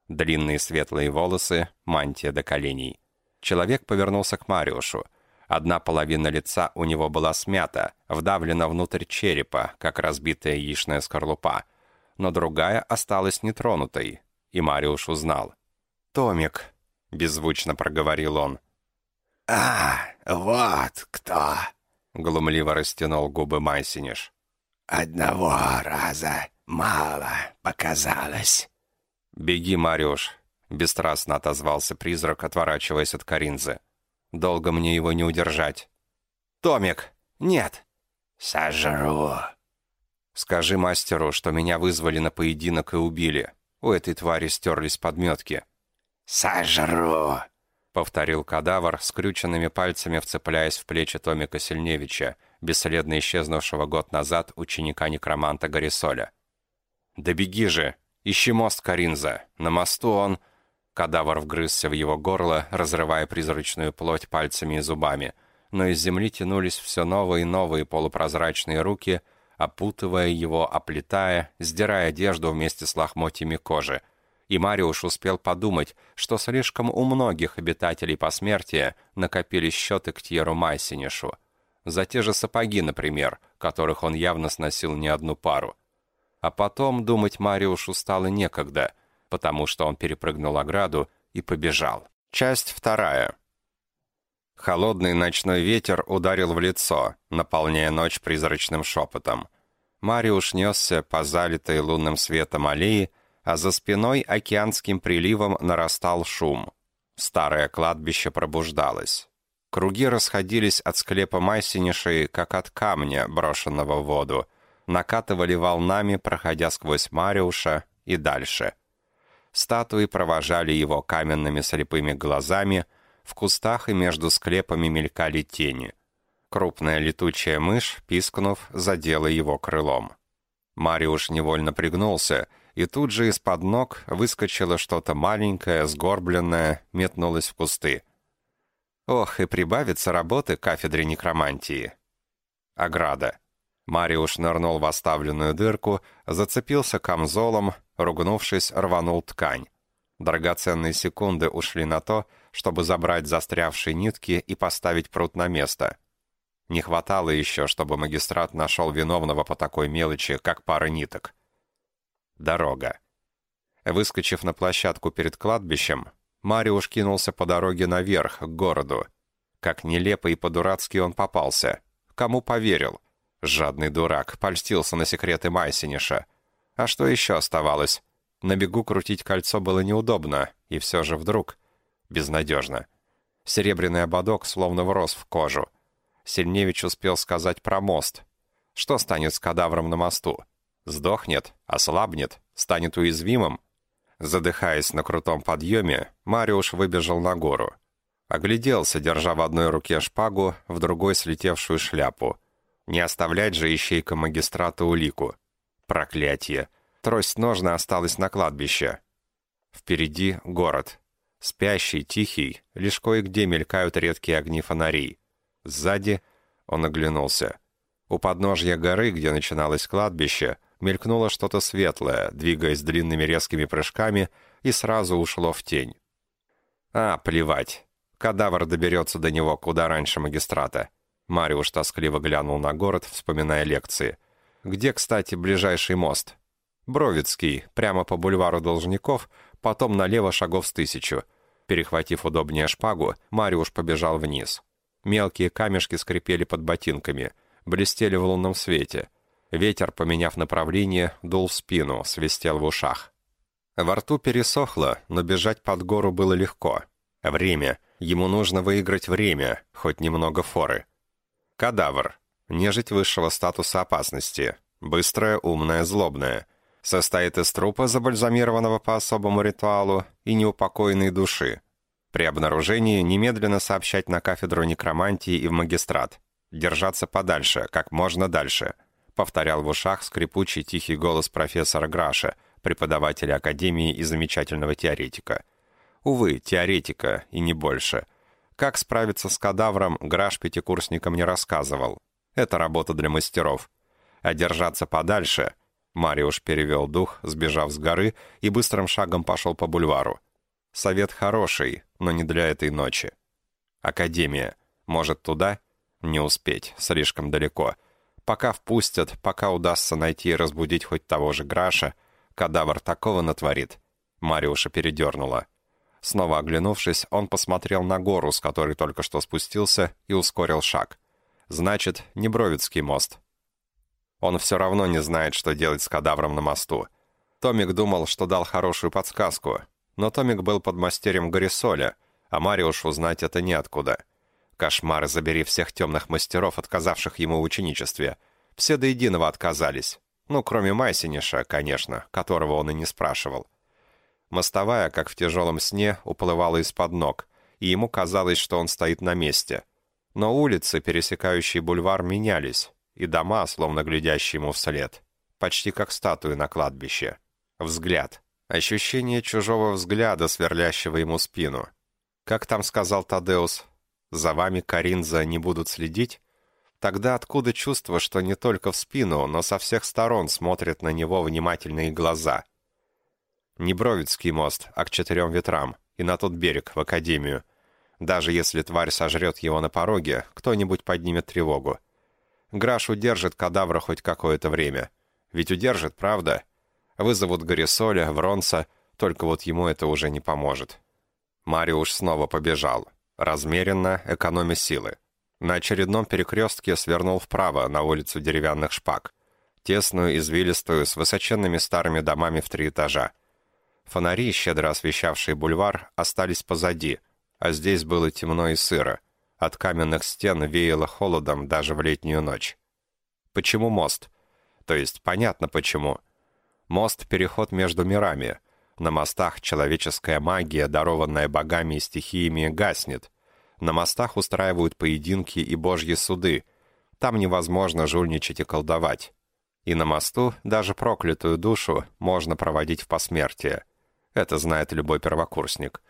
Длинные светлые волосы, мантия до коленей. Человек повернулся к Мариушу. Одна половина лица у него была смята, вдавлена внутрь черепа, как разбитая яичная скорлупа, но другая осталась нетронутой, и Мариуш узнал. «Томик», — беззвучно проговорил он. «А, вот кто!» — глумливо растянул губы Майсиниш. «Одного раза мало показалось». «Беги, Мариуш», — бесстрастно отозвался призрак, отворачиваясь от Каринзы. «Долго мне его не удержать». «Томик! Нет!» «Сожру!» «Скажи мастеру, что меня вызвали на поединок и убили. У этой твари стерлись подметки». «Сожру!» — повторил кадавр, скрюченными пальцами вцепляясь в плечи Томика Сильневича, бесследно исчезнувшего год назад ученика-некроманта Горисоля. «Да беги же! Ищи мост Каринза! На мосту он...» Кадавр вгрызся в его горло, разрывая призрачную плоть пальцами и зубами, но из земли тянулись все новые и новые полупрозрачные руки, опутывая его, оплетая, сдирая одежду вместе с лохмотьями кожи. И Мариуш успел подумать, что слишком у многих обитателей посмертия накопились счеты к Тьеру Майсинишу. За те же сапоги, например, которых он явно сносил не одну пару. А потом думать Мариушу стало некогда — потому что он перепрыгнул ограду и побежал. Часть вторая. Холодный ночной ветер ударил в лицо, наполняя ночь призрачным шепотом. Мариуш несся по залитой лунным светом аллеи, а за спиной океанским приливом нарастал шум. Старое кладбище пробуждалось. Круги расходились от склепа Майсинишей, как от камня, брошенного в воду, накатывали волнами, проходя сквозь Мариуша и дальше — Статуи провожали его каменными слепыми глазами, в кустах и между склепами мелькали тени. Крупная летучая мышь, пискнув, задела его крылом. Мариуш невольно пригнулся, и тут же из-под ног выскочило что-то маленькое, сгорбленное, метнулось в кусты. Ох, и прибавится работы кафедре некромантии. Ограда. Мариуш нырнул в оставленную дырку, зацепился камзолом, ругнувшись, рванул ткань. Драгоценные секунды ушли на то, чтобы забрать застрявшие нитки и поставить пруд на место. Не хватало еще, чтобы магистрат нашел виновного по такой мелочи, как пара ниток. Дорога. Выскочив на площадку перед кладбищем, Мариуш кинулся по дороге наверх, к городу. Как нелепо и по-дурацки он попался. Кому поверил? Жадный дурак, польстился на секреты Майсиниша. А что еще оставалось? На бегу крутить кольцо было неудобно, и все же вдруг... Безнадежно. Серебряный ободок словно врос в кожу. Сильневич успел сказать про мост. Что станет с кадавром на мосту? Сдохнет? Ослабнет? Станет уязвимым? Задыхаясь на крутом подъеме, Мариуш выбежал на гору. Огляделся, держа в одной руке шпагу, в другой слетевшую шляпу. Не оставлять же ищейка магистрата улику. Проклятие. Трость ножна осталась на кладбище. Впереди город. Спящий, тихий, лишь кое-где мелькают редкие огни фонарей. Сзади Он оглянулся. У подножья горы, где начиналось кладбище, мелькнуло что-то светлое, двигаясь длинными резкими прыжками, и сразу ушло в тень. А, плевать. Кадавр доберется до него куда раньше магистрата. Мариуш тоскливо глянул на город, вспоминая лекции. Где, кстати, ближайший мост? Бровицкий, прямо по бульвару Должников, потом налево шагов с тысячу. Перехватив удобнее шпагу, Мариуш побежал вниз. Мелкие камешки скрипели под ботинками, блестели в лунном свете. Ветер, поменяв направление, дул в спину, свистел в ушах. Во рту пересохло, но бежать под гору было легко. Время. Ему нужно выиграть время, хоть немного форы. Кадавр. Нежить высшего статуса опасности. Быстрая, умная, злобная. Состоит из трупа, забальзамированного по особому ритуалу, и неупокоенной души. При обнаружении немедленно сообщать на кафедру некромантии и в магистрат. Держаться подальше, как можно дальше. Повторял в ушах скрипучий тихий голос профессора Граша – преподавателя Академии и замечательного теоретика. Увы, теоретика, и не больше. Как справиться с кадавром, Граш пятикурсникам не рассказывал. Это работа для мастеров. А держаться подальше... Мариуш перевел дух, сбежав с горы, и быстрым шагом пошел по бульвару. Совет хороший, но не для этой ночи. Академия. Может, туда? Не успеть, слишком далеко. Пока впустят, пока удастся найти и разбудить хоть того же Граша — Кадавр такого натворит. Мариуша передернула. Снова оглянувшись, он посмотрел на гору, с которой только что спустился, и ускорил шаг. Значит, не Бровицкий мост. Он все равно не знает, что делать с кадавром на мосту. Томик думал, что дал хорошую подсказку, но Томик был под мастерем Горисоля, а Мариуш узнать это неоткуда. Кошмары забери всех темных мастеров, отказавших ему в ученичестве. Все до единого отказались. Ну, кроме Майсиниша, конечно, которого он и не спрашивал. Мостовая, как в тяжелом сне, уплывала из-под ног, и ему казалось, что он стоит на месте. Но улицы, пересекающие бульвар, менялись, и дома, словно глядящие ему вслед. Почти как статуи на кладбище. Взгляд. Ощущение чужого взгляда, сверлящего ему спину. Как там сказал Тадеус, «За вами, Каринза, не будут следить?» Тогда откуда чувство, что не только в спину, но со всех сторон смотрят на него внимательные глаза? Не Бровицкий мост, а к четырем ветрам, и на тот берег, в академию. Даже если тварь сожрет его на пороге, кто-нибудь поднимет тревогу. Граш удержит кадавра хоть какое-то время. Ведь удержит, правда? Вызовут Горисоля, Вронса, только вот ему это уже не поможет. Мариуш снова побежал. Размеренно, экономя силы. На очередном перекрестке свернул вправо, на улицу деревянных шпаг. Тесную, извилистую, с высоченными старыми домами в три этажа. Фонари, щедро освещавшие бульвар, остались позади, а здесь было темно и сыро. От каменных стен веяло холодом даже в летнюю ночь. Почему мост? То есть понятно почему. Мост — переход между мирами. На мостах человеческая магия, дарованная богами и стихиями, гаснет — на мостах устраивают поединки и божьи суды. Там невозможно жульничать и колдовать. И на мосту даже проклятую душу можно проводить в посмертие. Это знает любой первокурсник.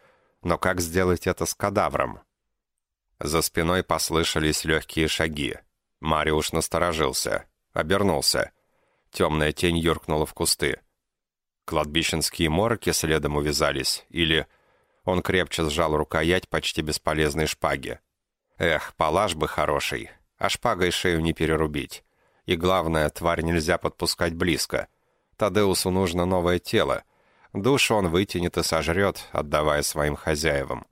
Но как сделать это с кадавром? За спиной послышались легкие шаги. Мариуш насторожился, обернулся. Темная тень юркнула в кусты. Кладбищенские морки следом увязались, или он крепче сжал рукоять почти бесполезной шпаги. Эх, палаш бы хороший, а шпагой шею не перерубить. И главное, тварь нельзя подпускать близко. Тадеусу нужно новое тело. Душу он вытянет и сожрет, отдавая своим хозяевам.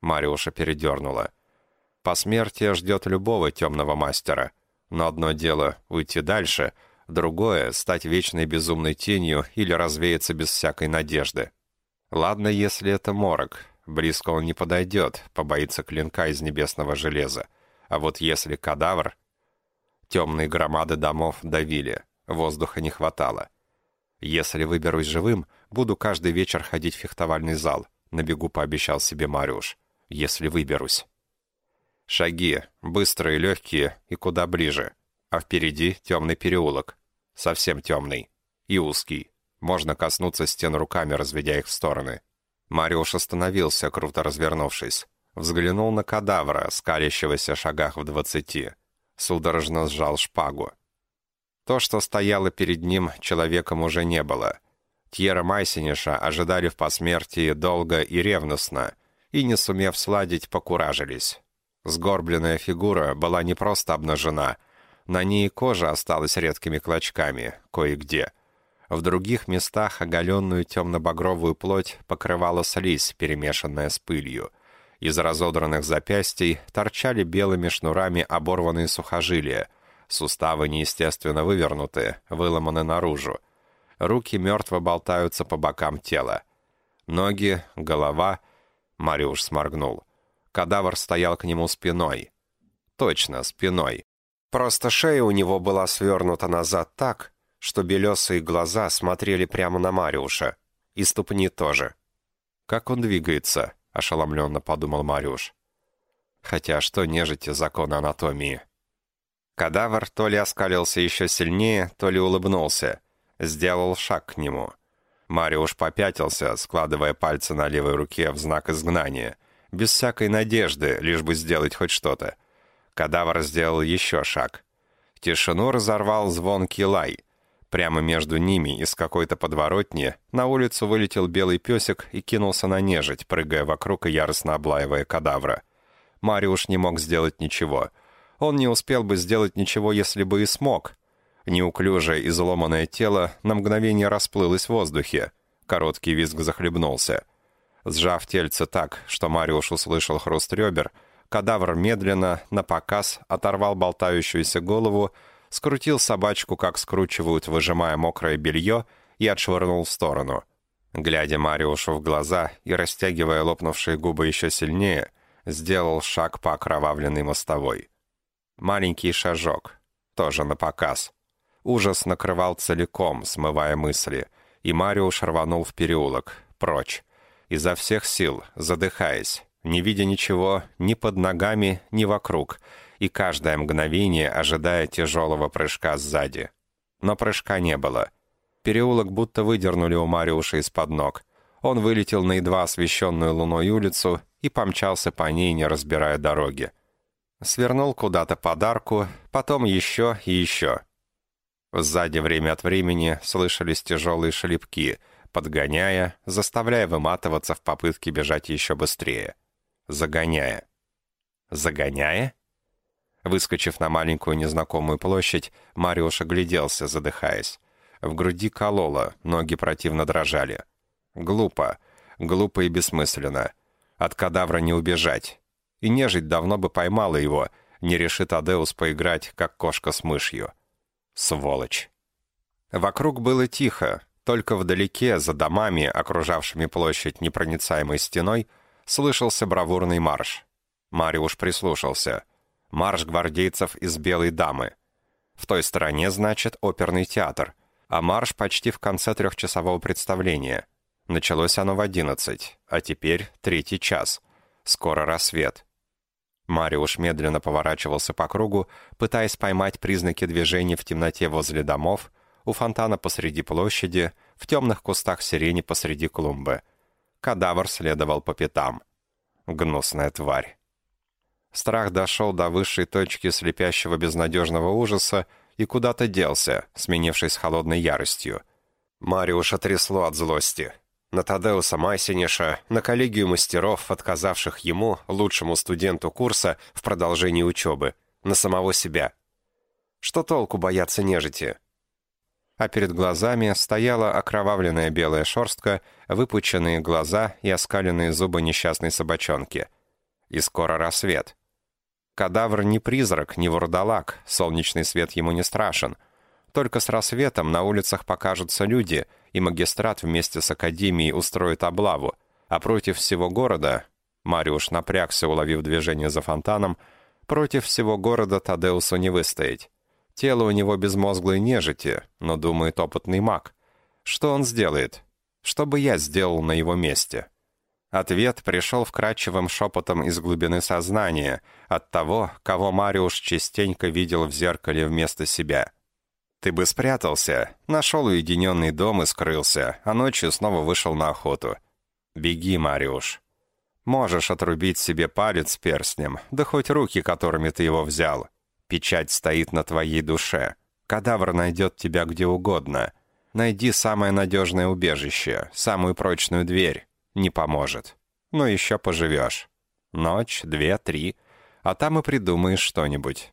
Мариуша передернула. Посмертие ждет любого темного мастера. Но одно дело — уйти дальше, другое — стать вечной безумной тенью или развеяться без всякой надежды. Ладно, если это морок. Близко он не подойдет, побоится клинка из небесного железа. А вот если кадавр... Темные громады домов давили, воздуха не хватало. Если выберусь живым, буду каждый вечер ходить в фехтовальный зал, на бегу пообещал себе Мариуш. Если выберусь. Шаги, быстрые, легкие и куда ближе. А впереди темный переулок. Совсем темный. И узкий. Можно коснуться стен руками, разведя их в стороны. Мариуш остановился, круто развернувшись. Взглянул на кадавра, скалящегося шагах в двадцати. судорожно сжал шпагу. То, что стояло перед ним, человеком уже не было. Тьера Майсиниша ожидали в посмертии долго и ревностно, и, не сумев сладить, покуражились. Сгорбленная фигура была не просто обнажена, на ней кожа осталась редкими клочками, кое-где. В других местах оголенную темно-багровую плоть покрывала слизь, перемешанная с пылью. Из разодранных запястий торчали белыми шнурами оборванные сухожилия, суставы неестественно вывернуты, выломаны наружу. Руки мертво болтаются по бокам тела. Ноги, голова... Мариуш сморгнул. Кадавр стоял к нему спиной. Точно, спиной. Просто шея у него была свернута назад так, что белесые глаза смотрели прямо на Мариуша. И ступни тоже. «Как он двигается?» — ошеломленно подумал Мариуш. «Хотя что нежити закон анатомии?» Кадавр то ли оскалился еще сильнее, то ли улыбнулся. Сделал шаг к нему. Мариуш попятился, складывая пальцы на левой руке в знак изгнания. Без всякой надежды, лишь бы сделать хоть что-то. Кадавр сделал еще шаг. Тишину разорвал звонкий лай. Прямо между ними из какой-то подворотни на улицу вылетел белый песик и кинулся на нежить, прыгая вокруг и яростно облаивая кадавра. Мариуш не мог сделать ничего. Он не успел бы сделать ничего, если бы и смог. Неуклюжее изломанное тело на мгновение расплылось в воздухе. Короткий визг захлебнулся. Сжав тельце так, что Мариуш услышал хруст ребер, Кадавр медленно, на показ, оторвал болтающуюся голову, скрутил собачку, как скручивают, выжимая мокрое белье, и отшвырнул в сторону. Глядя Мариушу в глаза и растягивая лопнувшие губы еще сильнее, сделал шаг по окровавленной мостовой. Маленький шажок, тоже на показ. Ужас накрывал целиком, смывая мысли, и Мариуш рванул в переулок, прочь, изо всех сил, задыхаясь, не видя ничего ни под ногами, ни вокруг, и каждое мгновение ожидая тяжелого прыжка сзади. Но прыжка не было. Переулок будто выдернули у Мариуша из-под ног. Он вылетел на едва освещенную луной улицу и помчался по ней, не разбирая дороги. Свернул куда-то подарку, потом еще и еще. Сзади время от времени слышались тяжелые шлепки, подгоняя, заставляя выматываться в попытке бежать еще быстрее загоняя. Загоняя? Выскочив на маленькую незнакомую площадь, Мариуш огляделся, задыхаясь. В груди кололо, ноги противно дрожали. Глупо. Глупо и бессмысленно. От кадавра не убежать. И нежить давно бы поймала его, не решит Адеус поиграть, как кошка с мышью. Сволочь. Вокруг было тихо, только вдалеке, за домами, окружавшими площадь непроницаемой стеной, слышался бравурный марш. Мариуш прислушался. Марш гвардейцев из «Белой дамы». В той стороне, значит, оперный театр, а марш почти в конце трехчасового представления. Началось оно в одиннадцать, а теперь третий час. Скоро рассвет. Мариуш медленно поворачивался по кругу, пытаясь поймать признаки движения в темноте возле домов, у фонтана посреди площади, в темных кустах сирени посреди клумбы — Кадавр следовал по пятам. Гнусная тварь. Страх дошел до высшей точки слепящего безнадежного ужаса и куда-то делся, сменившись холодной яростью. Мариуша трясло от злости. На Тадеуса Майсиниша, на коллегию мастеров, отказавших ему, лучшему студенту курса, в продолжении учебы, на самого себя. Что толку бояться нежити? А перед глазами стояла окровавленная белая шерстка, выпученные глаза и оскаленные зубы несчастной собачонки. И скоро рассвет. Кадавр не призрак, не вурдалак, солнечный свет ему не страшен. Только с рассветом на улицах покажутся люди, и магистрат вместе с академией устроит облаву, а против всего города, Мариуш напрягся, уловив движение за фонтаном, против всего города Тадеусу не выстоять. Тело у него безмозглой нежити, но думает опытный маг. Что он сделает? Что бы я сделал на его месте? Ответ пришел вкрадчивым шепотом из глубины сознания, от того, кого Мариуш частенько видел в зеркале вместо себя. «Ты бы спрятался, нашел уединенный дом и скрылся, а ночью снова вышел на охоту. Беги, Мариуш. Можешь отрубить себе палец перстнем, да хоть руки, которыми ты его взял. Печать стоит на твоей душе. Кадавр найдет тебя где угодно. Найди самое надежное убежище, самую прочную дверь. Не поможет. Но еще поживешь. Ночь, две, три. А там и придумаешь что-нибудь.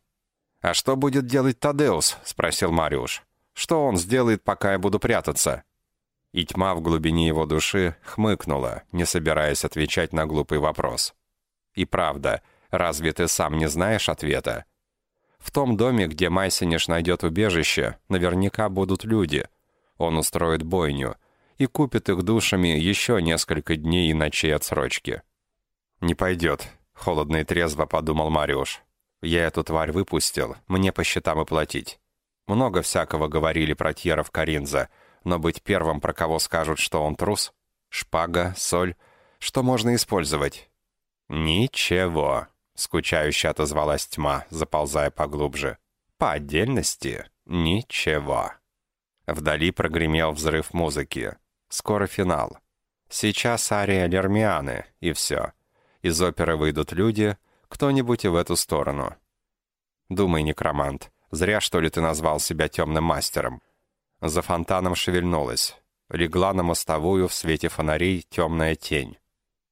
«А что будет делать Тадеус?» — спросил Мариуш. «Что он сделает, пока я буду прятаться?» И тьма в глубине его души хмыкнула, не собираясь отвечать на глупый вопрос. «И правда, разве ты сам не знаешь ответа?» В том доме, где Майсиниш найдет убежище, наверняка будут люди. Он устроит бойню и купит их душами еще несколько дней и ночей отсрочки. «Не пойдет», — холодно и трезво подумал Мариуш. «Я эту тварь выпустил, мне по счетам и платить». Много всякого говорили про Тьеров Каринза, но быть первым, про кого скажут, что он трус? Шпага, соль. Что можно использовать? Ничего. Скучающе отозвалась тьма, заползая поглубже. По отдельности ничего. Вдали прогремел взрыв музыки. Скоро финал. Сейчас ария Лермианы, и все. Из оперы выйдут люди, кто-нибудь и в эту сторону. Думай, некромант, зря, что ли, ты назвал себя темным мастером. За фонтаном шевельнулась. Легла на мостовую в свете фонарей темная тень.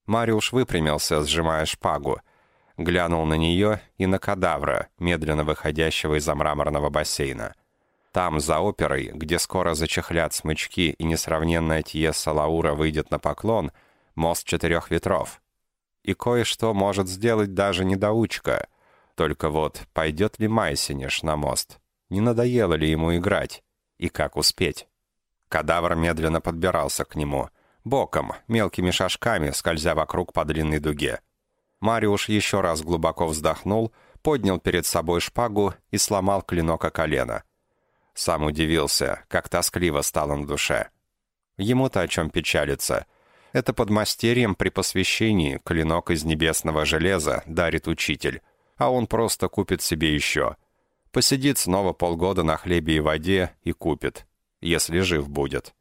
Мариуш выпрямился, сжимая шпагу, глянул на нее и на кадавра, медленно выходящего из-за мраморного бассейна. Там, за оперой, где скоро зачехлят смычки и несравненная Тьеса Лаура выйдет на поклон, мост четырех ветров. И кое-что может сделать даже недоучка. Только вот, пойдет ли Майсиниш на мост? Не надоело ли ему играть? И как успеть? Кадавр медленно подбирался к нему, боком, мелкими шажками, скользя вокруг по длинной дуге. Мариуш еще раз глубоко вздохнул, поднял перед собой шпагу и сломал клинок о колено. Сам удивился, как тоскливо стало на душе. Ему-то о чем печалиться. Это под мастерьем при посвящении клинок из небесного железа дарит учитель, а он просто купит себе еще. Посидит снова полгода на хлебе и воде и купит, если жив будет.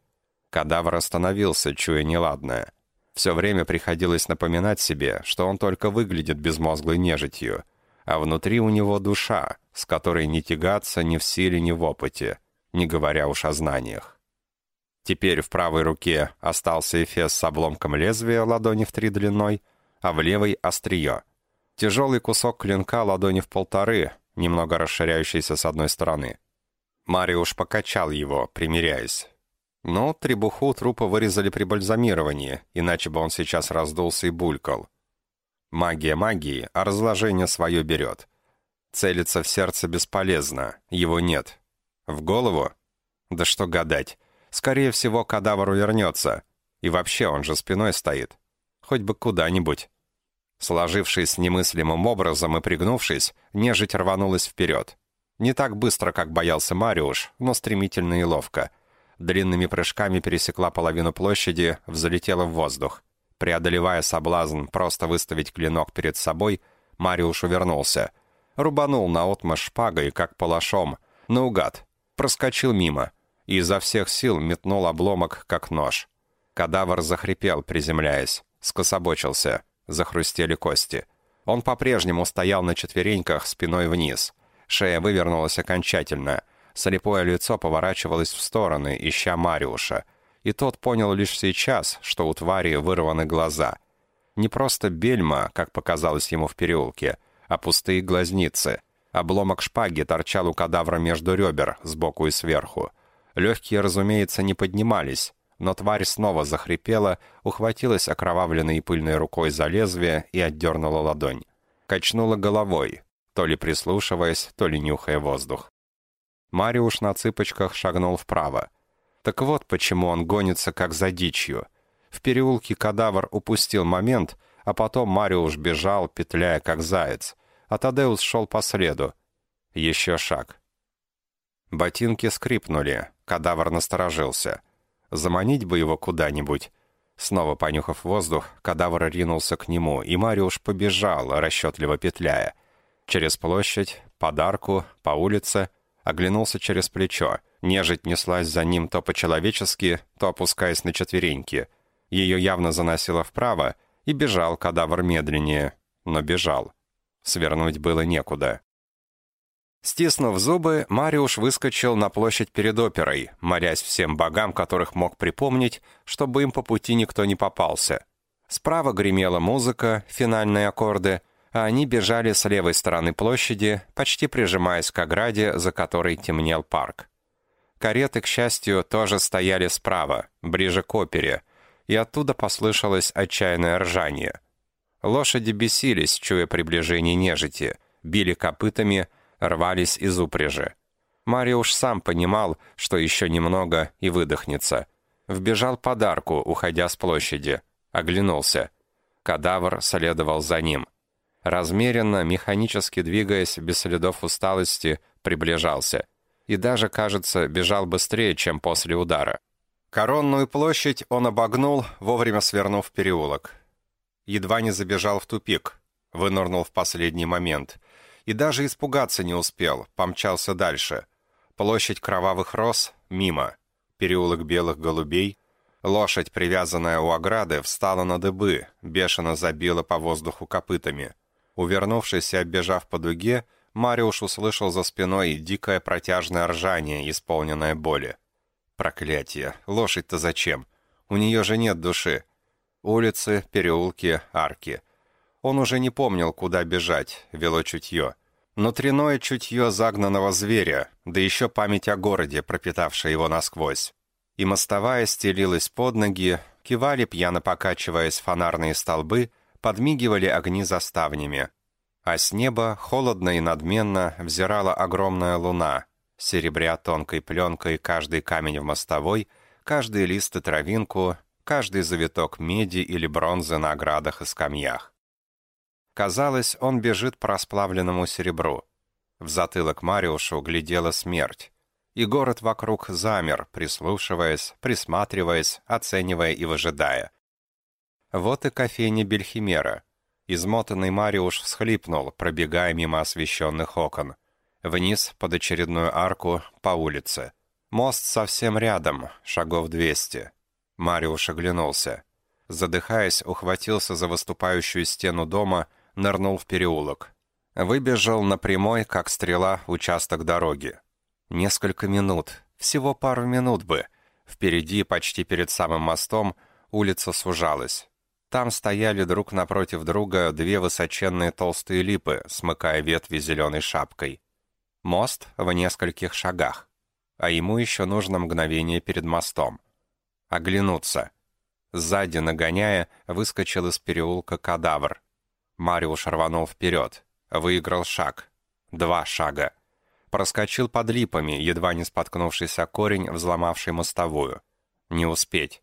Кадавр остановился, чуя неладное. Все время приходилось напоминать себе, что он только выглядит безмозглой нежитью, а внутри у него душа, с которой не тягаться ни в силе, ни в опыте, не говоря уж о знаниях. Теперь в правой руке остался эфес с обломком лезвия ладони в три длиной, а в левой — острие. Тяжелый кусок клинка ладони в полторы, немного расширяющийся с одной стороны. Мариуш покачал его, примиряясь. Но требуху трупа вырезали при бальзамировании, иначе бы он сейчас раздулся и булькал. Магия магии, а разложение свое берет. Целиться в сердце бесполезно, его нет. В голову? Да что гадать. Скорее всего, кадавр увернется. И вообще, он же спиной стоит. Хоть бы куда-нибудь. Сложившись немыслимым образом и пригнувшись, нежить рванулась вперед. Не так быстро, как боялся Мариуш, но стремительно и ловко. Длинными прыжками пересекла половину площади, взлетела в воздух. Преодолевая соблазн просто выставить клинок перед собой, Мариуш увернулся. Рубанул наотмашь шпагой, как палашом, наугад. Проскочил мимо. И изо всех сил метнул обломок, как нож. Кадавр захрипел, приземляясь. Скособочился. Захрустели кости. Он по-прежнему стоял на четвереньках, спиной вниз. Шея вывернулась окончательно. Слепое лицо поворачивалось в стороны, ища Мариуша. И тот понял лишь сейчас, что у твари вырваны глаза. Не просто бельма, как показалось ему в переулке, а пустые глазницы. Обломок шпаги торчал у кадавра между ребер, сбоку и сверху. Легкие, разумеется, не поднимались, но тварь снова захрипела, ухватилась окровавленной и пыльной рукой за лезвие и отдернула ладонь. Качнула головой, то ли прислушиваясь, то ли нюхая воздух. Мариуш на цыпочках шагнул вправо. Так вот почему он гонится как за дичью. В переулке кадавр упустил момент, а потом Мариуш бежал, петляя как заяц, а Тадеус шел по следу. Еще шаг. Ботинки скрипнули, кадавр насторожился — Заманить бы его куда-нибудь. Снова понюхав воздух, кадавр ринулся к нему, и Мариуш побежал, расчетливо петляя. Через площадь, подарку, по улице, оглянулся через плечо. Нежить неслась за ним то по-человечески, то опускаясь на четвереньки. Ее явно заносило вправо, и бежал кадавр медленнее, но бежал. Свернуть было некуда. Стиснув зубы, Мариуш выскочил на площадь перед оперой, молясь всем богам, которых мог припомнить, чтобы им по пути никто не попался. Справа гремела музыка, финальные аккорды, а они бежали с левой стороны площади, почти прижимаясь к ограде, за которой темнел парк. Кареты, к счастью, тоже стояли справа, ближе к опере, и оттуда послышалось отчаянное ржание. Лошади бесились, чуя приближение нежити, били копытами, рвались из упряжи. Мариуш сам понимал, что еще немного и выдохнется. Вбежал подарку, уходя с площади. Оглянулся. Кадавр следовал за ним. Размеренно, механически двигаясь, без следов усталости, приближался. И даже, кажется, бежал быстрее, чем после удара. Коронную площадь он обогнул, вовремя свернув переулок. Едва не забежал в тупик, вынырнул в последний момент. И даже испугаться не успел, помчался дальше. Площадь кровавых роз — мимо. Переулок белых голубей — Лошадь, привязанная у ограды, встала на дыбы, бешено забила по воздуху копытами. Увернувшись и оббежав по дуге, Мариуш услышал за спиной дикое протяжное ржание, исполненное боли. Проклятие! Лошадь-то зачем? У нее же нет души. Улицы, переулки, арки. Он уже не помнил, куда бежать, вело чутье. Внутреннее чутье загнанного зверя, да еще память о городе, пропитавшая его насквозь. И мостовая стелилась под ноги, кивали, пьяно покачиваясь фонарные столбы, подмигивали огни заставнями. А с неба, холодно и надменно, взирала огромная луна, серебря тонкой пленкой каждый камень в мостовой, каждый лист и травинку, каждый завиток меди или бронзы на оградах и скамьях. Казалось, он бежит по расплавленному серебру. В затылок Мариушу глядела смерть. И город вокруг замер, прислушиваясь, присматриваясь, оценивая и выжидая. Вот и кофейня Бельхимера. Измотанный Мариуш всхлипнул, пробегая мимо освещенных окон. Вниз, под очередную арку, по улице. Мост совсем рядом, шагов двести. Мариуш оглянулся. Задыхаясь, ухватился за выступающую стену дома, нырнул в переулок. Выбежал на прямой, как стрела, участок дороги. Несколько минут, всего пару минут бы. Впереди, почти перед самым мостом, улица сужалась. Там стояли друг напротив друга две высоченные толстые липы, смыкая ветви зеленой шапкой. Мост в нескольких шагах. А ему еще нужно мгновение перед мостом оглянуться. Сзади, нагоняя, выскочил из переулка кадавр. Мариуш рванул вперед. Выиграл шаг. Два шага. Проскочил под липами, едва не споткнувшись о корень, взломавший мостовую. Не успеть.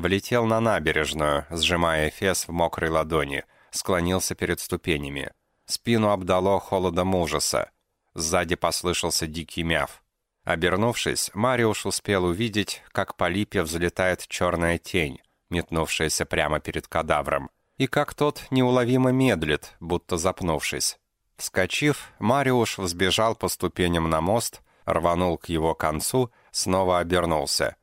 Влетел на набережную, сжимая фес в мокрой ладони, склонился перед ступенями. Спину обдало холодом ужаса. Сзади послышался дикий мяв. Обернувшись, Мариуш успел увидеть, как по липе взлетает черная тень, метнувшаяся прямо перед кадавром, и как тот неуловимо медлит, будто запнувшись. Вскочив, Мариуш взбежал по ступеням на мост, рванул к его концу, снова обернулся.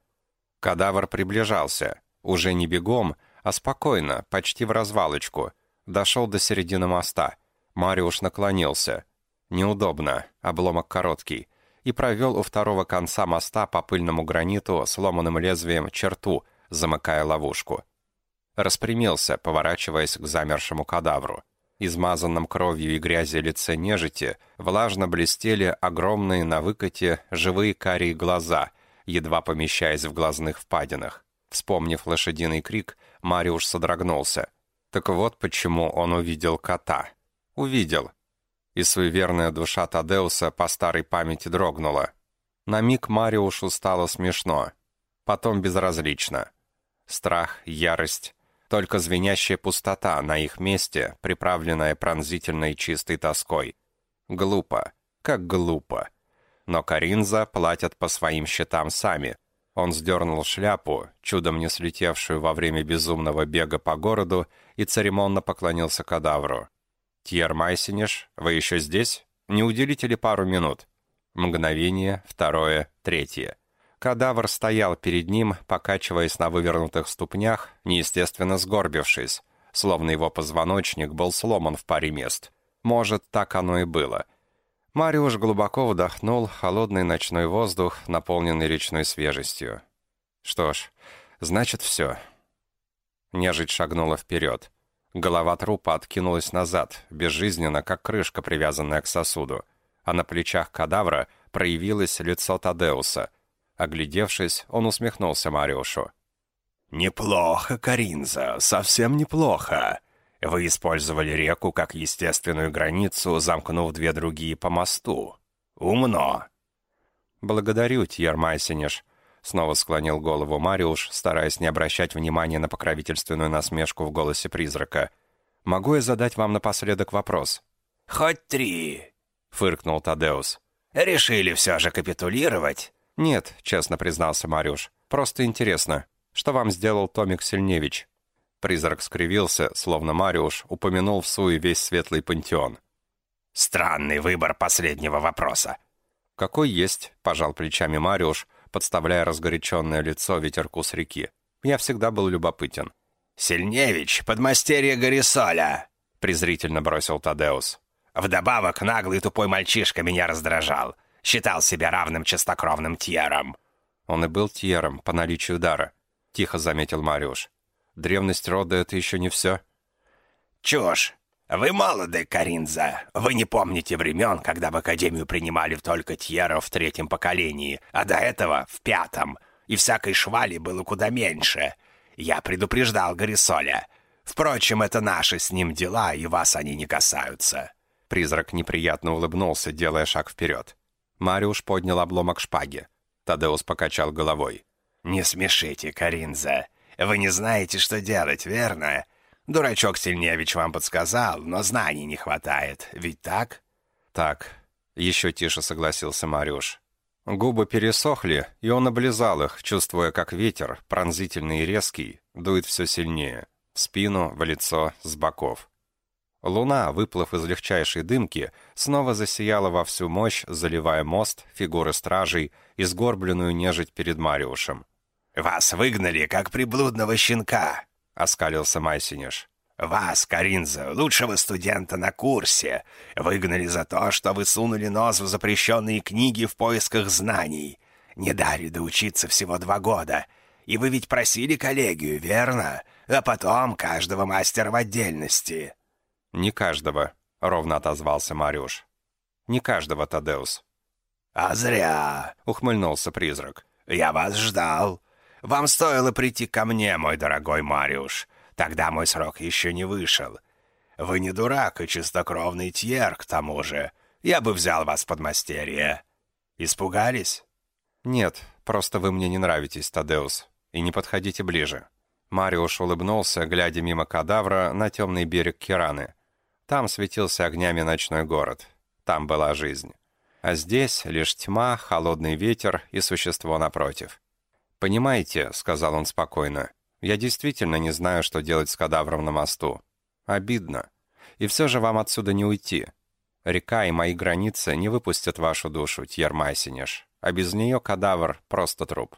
Кадавр приближался, уже не бегом, а спокойно, почти в развалочку. Дошел до середины моста. Мариуш наклонился. Неудобно, обломок короткий и провел у второго конца моста по пыльному граниту сломанным лезвием черту, замыкая ловушку. Распрямился, поворачиваясь к замершему кадавру. Измазанном кровью и грязи лице нежити влажно блестели огромные на выкате живые карие глаза, едва помещаясь в глазных впадинах. Вспомнив лошадиный крик, Мариуш содрогнулся. Так вот почему он увидел кота. Увидел, и суеверная душа Тадеуса по старой памяти дрогнула. На миг Мариушу стало смешно, потом безразлично. Страх, ярость, только звенящая пустота на их месте, приправленная пронзительной чистой тоской. Глупо, как глупо. Но Каринза платят по своим счетам сами. Он сдернул шляпу, чудом не слетевшую во время безумного бега по городу, и церемонно поклонился кадавру. «Тьер Майсиниш, вы еще здесь? Не уделите ли пару минут?» Мгновение, второе, третье. Кадавр стоял перед ним, покачиваясь на вывернутых ступнях, неестественно сгорбившись, словно его позвоночник был сломан в паре мест. Может, так оно и было. Мариуш глубоко вдохнул холодный ночной воздух, наполненный речной свежестью. Что ж, значит, все. Нежить шагнула вперед. Голова трупа откинулась назад, безжизненно, как крышка, привязанная к сосуду, а на плечах кадавра проявилось лицо Тадеуса. Оглядевшись, он усмехнулся Мариушу. «Неплохо, Каринза, совсем неплохо. Вы использовали реку как естественную границу, замкнув две другие по мосту. Умно!» «Благодарю, Тьер Майсинеш», — снова склонил голову Мариуш, стараясь не обращать внимания на покровительственную насмешку в голосе призрака. «Могу я задать вам напоследок вопрос?» «Хоть три», — фыркнул Тадеус. «Решили все же капитулировать?» «Нет», — честно признался Мариуш. «Просто интересно, что вам сделал Томик Сильневич?» Призрак скривился, словно Мариуш упомянул в суе весь светлый пантеон. «Странный выбор последнего вопроса». «Какой есть», — пожал плечами Мариуш, подставляя разгоряченное лицо ветерку с реки. «Я всегда был любопытен». «Сильневич, подмастерье Горисоля», — презрительно бросил Тадеус. «Вдобавок, наглый тупой мальчишка меня раздражал. Считал себя равным чистокровным Тьером». «Он и был Тьером, по наличию дара», — тихо заметил Мариуш. Древность рода — это еще не все. Чушь. Вы молоды, Каринза. Вы не помните времен, когда в Академию принимали только Тьеров в третьем поколении, а до этого — в пятом. И всякой швали было куда меньше. Я предупреждал Горисоля. Впрочем, это наши с ним дела, и вас они не касаются». Призрак неприятно улыбнулся, делая шаг вперед. Мариуш поднял обломок шпаги. Тадеус покачал головой. «Не смешите, Каринза. Вы не знаете, что делать, верно? Дурачок Сильневич вам подсказал, но знаний не хватает. Ведь так?» «Так», — еще тише согласился Марюш. Губы пересохли, и он облизал их, чувствуя, как ветер, пронзительный и резкий, дует все сильнее. В спину, в лицо, с боков. Луна, выплыв из легчайшей дымки, снова засияла во всю мощь, заливая мост, фигуры стражей и сгорбленную нежить перед Мариушем. «Вас выгнали, как приблудного щенка», — оскалился Майсиниш. «Вас, Каринза, лучшего студента на курсе, выгнали за то, что вы сунули нос в запрещенные книги в поисках знаний. Не дали доучиться всего два года. И вы ведь просили коллегию, верно? А потом каждого мастера в отдельности». «Не каждого», — ровно отозвался Мариуш. «Не каждого, Тадеус». «А зря», — ухмыльнулся призрак. «Я вас ждал. Вам стоило прийти ко мне, мой дорогой Мариуш. Тогда мой срок еще не вышел. Вы не дурак и чистокровный Тьер, к тому же. Я бы взял вас под мастерье. Испугались?» «Нет, просто вы мне не нравитесь, Тадеус. И не подходите ближе». Мариуш улыбнулся, глядя мимо кадавра на темный берег Кираны. Там светился огнями ночной город. Там была жизнь. А здесь лишь тьма, холодный ветер и существо напротив. «Понимаете», — сказал он спокойно, — «я действительно не знаю, что делать с кадавром на мосту. Обидно. И все же вам отсюда не уйти. Река и мои границы не выпустят вашу душу, Тьер Майсинеш, а без нее кадавр — просто труп».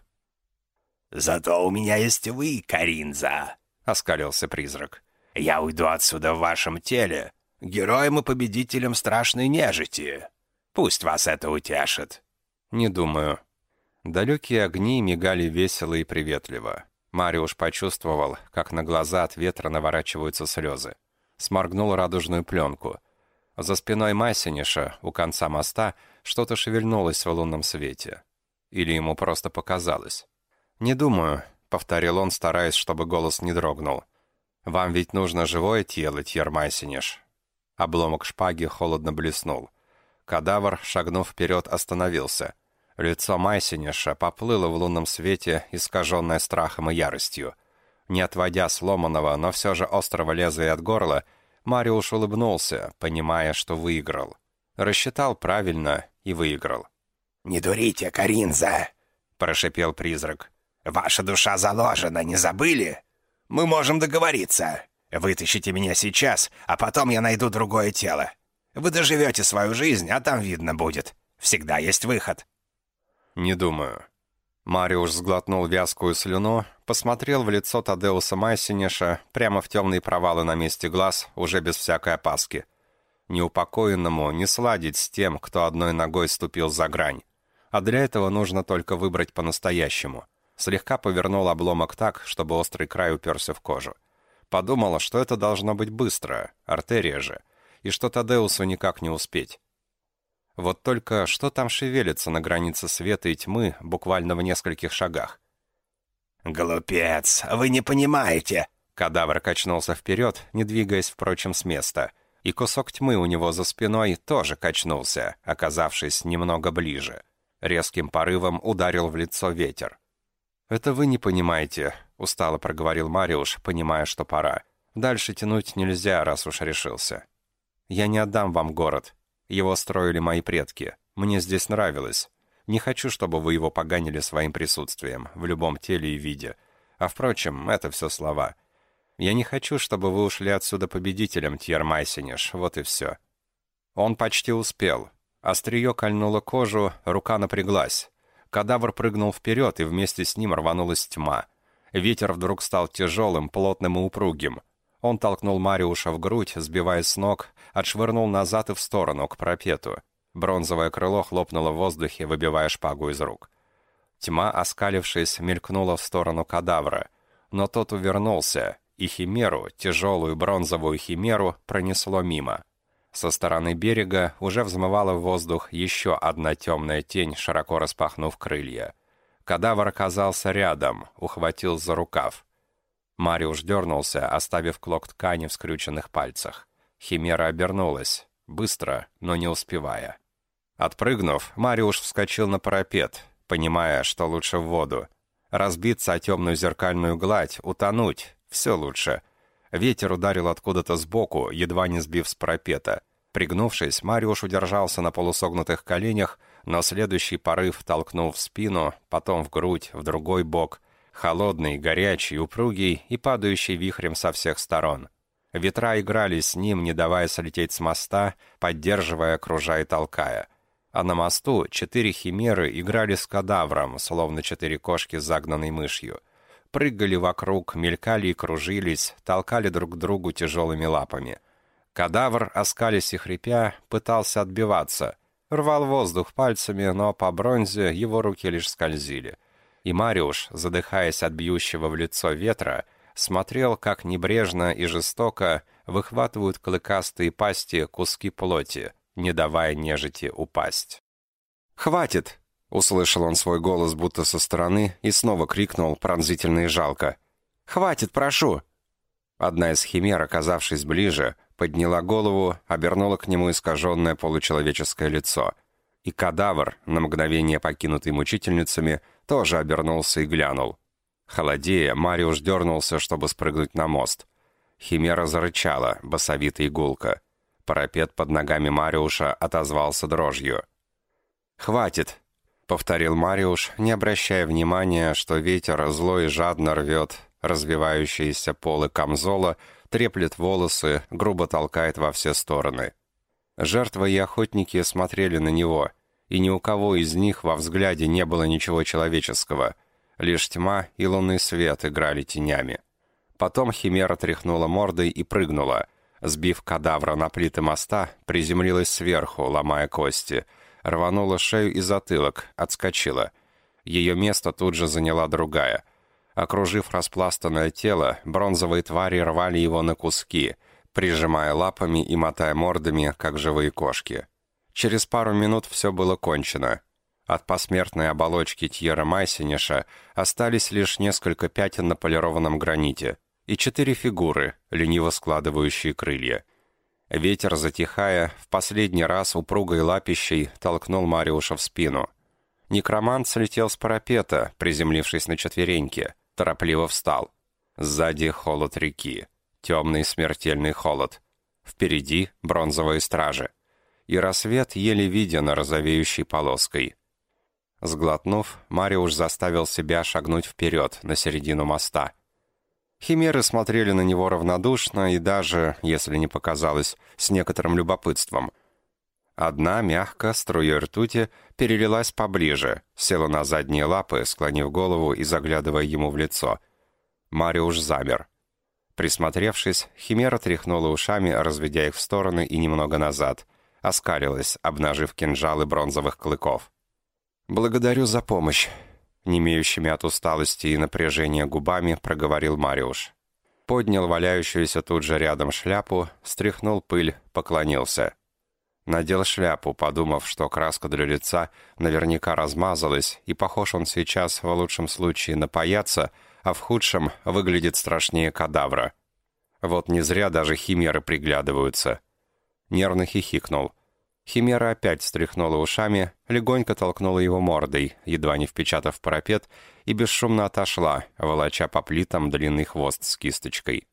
«Зато у меня есть вы, Каринза», — оскалился призрак. «Я уйду отсюда в вашем теле, героем и победителем страшной нежити. Пусть вас это утешит». «Не думаю», Далекие огни мигали весело и приветливо. Мариуш почувствовал, как на глаза от ветра наворачиваются слезы. Сморгнул радужную пленку. За спиной Масиниша, у конца моста, что-то шевельнулось в лунном свете. Или ему просто показалось. «Не думаю», — повторил он, стараясь, чтобы голос не дрогнул. «Вам ведь нужно живое тело, Тьер Масиниш». Обломок шпаги холодно блеснул. Кадавр, шагнув вперед, остановился — Лицо Майсиниша поплыло в лунном свете, искаженное страхом и яростью. Не отводя сломанного, но все же острого лезвия от горла, Мариуш улыбнулся, понимая, что выиграл. Рассчитал правильно и выиграл. «Не дурите, Каринза!» — прошипел призрак. «Ваша душа заложена, не забыли? Мы можем договориться. Вытащите меня сейчас, а потом я найду другое тело. Вы доживете свою жизнь, а там видно будет. Всегда есть выход». «Не думаю». Мариуш сглотнул вязкую слюну, посмотрел в лицо Тадеуса Майсинеша, прямо в темные провалы на месте глаз, уже без всякой опаски. Неупокоенному не сладить с тем, кто одной ногой ступил за грань. А для этого нужно только выбрать по-настоящему. Слегка повернул обломок так, чтобы острый край уперся в кожу. Подумала, что это должно быть быстро, артерия же, и что Тадеусу никак не успеть. Вот только что там шевелится на границе света и тьмы, буквально в нескольких шагах? «Глупец, вы не понимаете!» Кадавр качнулся вперед, не двигаясь, впрочем, с места. И кусок тьмы у него за спиной тоже качнулся, оказавшись немного ближе. Резким порывом ударил в лицо ветер. «Это вы не понимаете», — устало проговорил Мариуш, понимая, что пора. «Дальше тянуть нельзя, раз уж решился. Я не отдам вам город. Его строили мои предки. Мне здесь нравилось. Не хочу, чтобы вы его поганили своим присутствием, в любом теле и виде. А впрочем, это все слова. Я не хочу, чтобы вы ушли отсюда победителем, Тьер Майсиниш, вот и все». Он почти успел. Острие кольнуло кожу, рука напряглась. Кадавр прыгнул вперед, и вместе с ним рванулась тьма. Ветер вдруг стал тяжелым, плотным и упругим. Он толкнул Мариуша в грудь, сбивая с ног, отшвырнул назад и в сторону, к пропету. Бронзовое крыло хлопнуло в воздухе, выбивая шпагу из рук. Тьма, оскалившись, мелькнула в сторону кадавра. Но тот увернулся, и химеру, тяжелую бронзовую химеру, пронесло мимо. Со стороны берега уже взмывала в воздух еще одна темная тень, широко распахнув крылья. Кадавр оказался рядом, ухватил за рукав. Мариуш дернулся, оставив клок ткани в скрюченных пальцах. Химера обернулась, быстро, но не успевая. Отпрыгнув, Мариуш вскочил на парапет, понимая, что лучше в воду. Разбиться о темную зеркальную гладь, утонуть — все лучше. Ветер ударил откуда-то сбоку, едва не сбив с парапета. Пригнувшись, Мариуш удержался на полусогнутых коленях, но следующий порыв толкнул в спину, потом в грудь, в другой бок. Холодный, горячий, упругий и падающий вихрем со всех сторон. Ветра играли с ним, не давая слететь с моста, поддерживая, окружая и толкая. А на мосту четыре химеры играли с кадавром, словно четыре кошки с загнанной мышью. Прыгали вокруг, мелькали и кружились, толкали друг другу тяжелыми лапами. Кадавр, оскались и хрипя, пытался отбиваться. Рвал воздух пальцами, но по бронзе его руки лишь скользили. И Мариуш, задыхаясь от бьющего в лицо ветра, смотрел, как небрежно и жестоко выхватывают клыкастые пасти куски плоти, не давая нежити упасть. «Хватит!» — услышал он свой голос будто со стороны и снова крикнул пронзительно и жалко. «Хватит, прошу!» Одна из химер, оказавшись ближе, подняла голову, обернула к нему искаженное получеловеческое лицо. И кадавр, на мгновение покинутый мучительницами, тоже обернулся и глянул. Холодея, Мариуш дернулся, чтобы спрыгнуть на мост. Химера зарычала, басовито и гулко. Парапет под ногами Мариуша отозвался дрожью. «Хватит!» — повторил Мариуш, не обращая внимания, что ветер зло и жадно рвет развивающиеся полы камзола, треплет волосы, грубо толкает во все стороны. Жертвы и охотники смотрели на него, и ни у кого из них во взгляде не было ничего человеческого — Лишь тьма и лунный свет играли тенями. Потом Химера тряхнула мордой и прыгнула. Сбив кадавра на плиты моста, приземлилась сверху, ломая кости. Рванула шею и затылок, отскочила. Ее место тут же заняла другая. Окружив распластанное тело, бронзовые твари рвали его на куски, прижимая лапами и мотая мордами, как живые кошки. Через пару минут все было кончено. От посмертной оболочки Тьера Майсиниша остались лишь несколько пятен на полированном граните и четыре фигуры, лениво складывающие крылья. Ветер, затихая, в последний раз упругой лапищей толкнул Мариуша в спину. Некромант слетел с парапета, приземлившись на четвереньки, торопливо встал. Сзади холод реки, темный смертельный холод. Впереди бронзовые стражи. И рассвет еле виден розовеющей полоской. Сглотнув, Мариуш заставил себя шагнуть вперед, на середину моста. Химеры смотрели на него равнодушно и даже, если не показалось, с некоторым любопытством. Одна, мягко, струей ртути, перелилась поближе, села на задние лапы, склонив голову и заглядывая ему в лицо. Мариуш замер. Присмотревшись, Химера тряхнула ушами, разведя их в стороны и немного назад. Оскалилась, обнажив кинжалы бронзовых клыков. «Благодарю за помощь», — немеющими от усталости и напряжения губами проговорил Мариуш. Поднял валяющуюся тут же рядом шляпу, стряхнул пыль, поклонился. Надел шляпу, подумав, что краска для лица наверняка размазалась, и похож он сейчас в лучшем случае на паяца, а в худшем выглядит страшнее кадавра. Вот не зря даже химеры приглядываются. Нервно хихикнул. Химера опять стряхнула ушами, легонько толкнула его мордой, едва не впечатав парапет, и бесшумно отошла, волоча по плитам длинный хвост с кисточкой.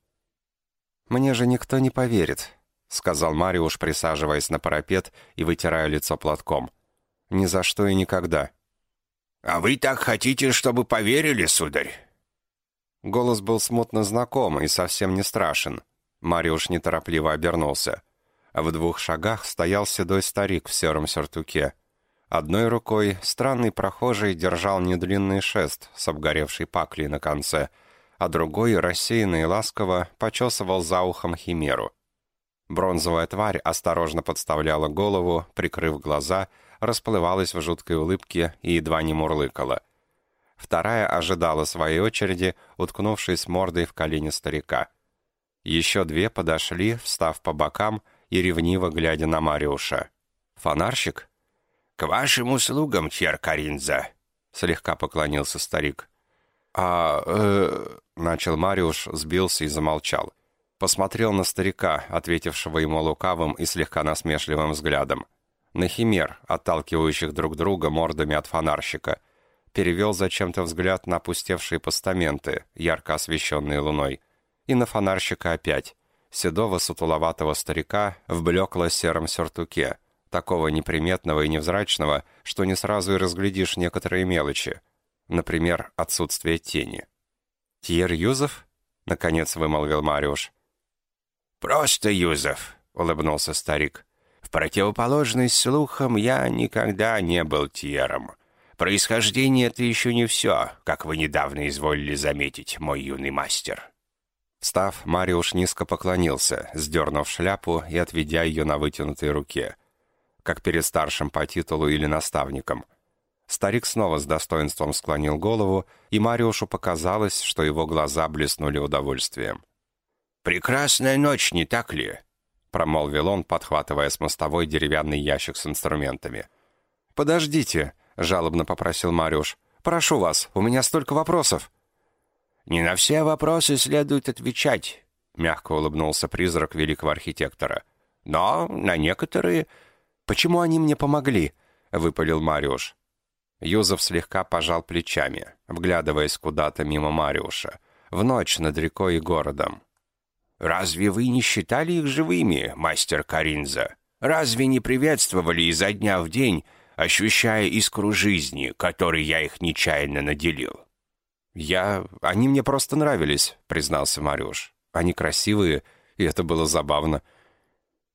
«Мне же никто не поверит», — сказал Мариуш, присаживаясь на парапет и вытирая лицо платком. «Ни за что и никогда». «А вы так хотите, чтобы поверили, сударь?» Голос был смутно знаком и совсем не страшен. Мариуш неторопливо обернулся. В двух шагах стоял седой старик в сером сюртуке. Одной рукой странный прохожий держал недлинный шест с обгоревшей паклей на конце, а другой, рассеянно и ласково, почесывал за ухом химеру. Бронзовая тварь осторожно подставляла голову, прикрыв глаза, расплывалась в жуткой улыбке и едва не мурлыкала — Вторая ожидала своей очереди, уткнувшись мордой в колени старика. Еще две подошли, встав по бокам и ревниво глядя на Мариуша. «Фонарщик?» «К вашим услугам, Чер Каринза», — слегка поклонился старик. «А... э...» — начал Мариуш, сбился и замолчал. Посмотрел на старика, ответившего ему лукавым и слегка насмешливым взглядом. На химер, отталкивающих друг друга мордами от фонарщика — перевел зачем-то взгляд на опустевшие постаменты, ярко освещенные луной, и на фонарщика опять, седого сутуловатого старика в блекло-сером сюртуке, такого неприметного и невзрачного, что не сразу и разглядишь некоторые мелочи, например, отсутствие тени. «Тьер Юзеф?» — наконец вымолвил Мариуш. «Просто Юзеф», — улыбнулся старик. «В противоположность слухам я никогда не был Тьером». Происхождение — это еще не все, как вы недавно изволили заметить, мой юный мастер». Встав, Мариуш низко поклонился, сдернув шляпу и отведя ее на вытянутой руке, как перед старшим по титулу или наставником. Старик снова с достоинством склонил голову, и Мариушу показалось, что его глаза блеснули удовольствием. «Прекрасная ночь, не так ли?» — промолвил он, подхватывая с мостовой деревянный ящик с инструментами. «Подождите!» — жалобно попросил Мариуш. «Прошу вас, у меня столько вопросов». «Не на все вопросы следует отвечать», — мягко улыбнулся призрак великого архитектора. «Но на некоторые...» «Почему они мне помогли?» — выпалил Мариуш. Юзов слегка пожал плечами, вглядываясь куда-то мимо Мариуша, в ночь над рекой и городом. «Разве вы не считали их живыми, мастер Каринза? Разве не приветствовали изо дня в день ощущая искру жизни, которой я их нечаянно наделил. «Я... Они мне просто нравились», — признался Мариуш. «Они красивые, и это было забавно».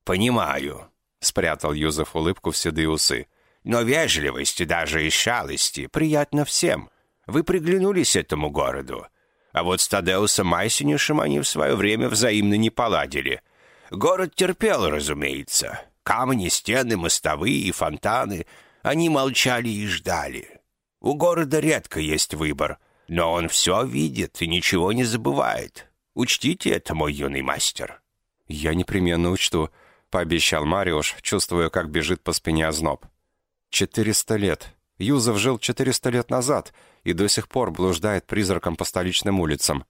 «Понимаю», — спрятал Юзеф улыбку в седые усы. «Но вежливость, даже из шалости, приятно всем. Вы приглянулись этому городу. А вот с Тадеусом Майсинишем они в свое время взаимно не поладили. Город терпел, разумеется. Камни, стены, мостовые и фонтаны — они молчали и ждали. У города редко есть выбор, но он все видит и ничего не забывает. Учтите это, мой юный мастер». «Я непременно учту», — пообещал Мариуш, чувствуя, как бежит по спине озноб. «Четыреста лет. Юзов жил четыреста лет назад и до сих пор блуждает призраком по столичным улицам».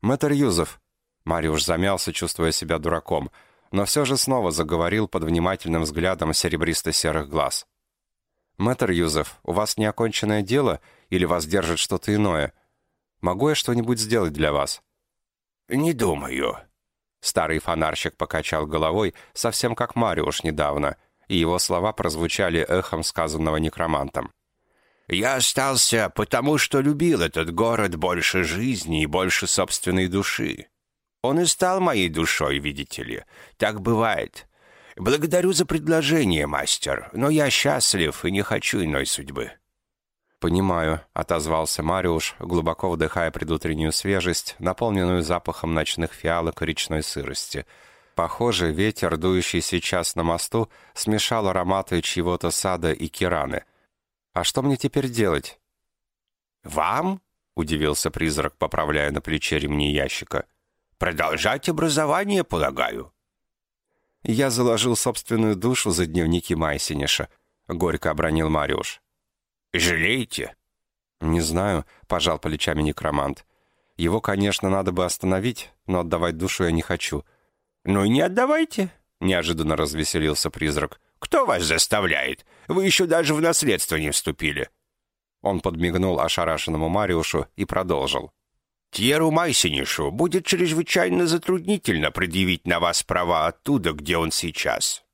«Мэтр Юзов», — Мариуш замялся, чувствуя себя дураком, но все же снова заговорил под внимательным взглядом серебристо-серых глаз. «Мэтр Юзеф, у вас неоконченное дело или вас держит что-то иное? Могу я что-нибудь сделать для вас?» «Не думаю». Старый фонарщик покачал головой, совсем как Мариуш недавно, и его слова прозвучали эхом сказанного некромантом. «Я остался, потому что любил этот город больше жизни и больше собственной души. Он и стал моей душой, видите ли. Так бывает. «Благодарю за предложение, мастер, но я счастлив и не хочу иной судьбы». «Понимаю», — отозвался Мариуш, глубоко вдыхая предутреннюю свежесть, наполненную запахом ночных фиалок и речной сырости. Похоже, ветер, дующий сейчас на мосту, смешал ароматы чьего-то сада и кираны. «А что мне теперь делать?» «Вам?» — удивился призрак, поправляя на плече ремни ящика. «Продолжать образование, полагаю». «Я заложил собственную душу за дневники Майсиниша», — горько обронил Мариуш. «Жалеете?» «Не знаю», — пожал плечами некромант. «Его, конечно, надо бы остановить, но отдавать душу я не хочу». «Ну и не отдавайте», — неожиданно развеселился призрак. «Кто вас заставляет? Вы еще даже в наследство не вступили». Он подмигнул ошарашенному Мариушу и продолжил. «Тьеру Майсинишу будет чрезвычайно затруднительно предъявить на вас права оттуда, где он сейчас».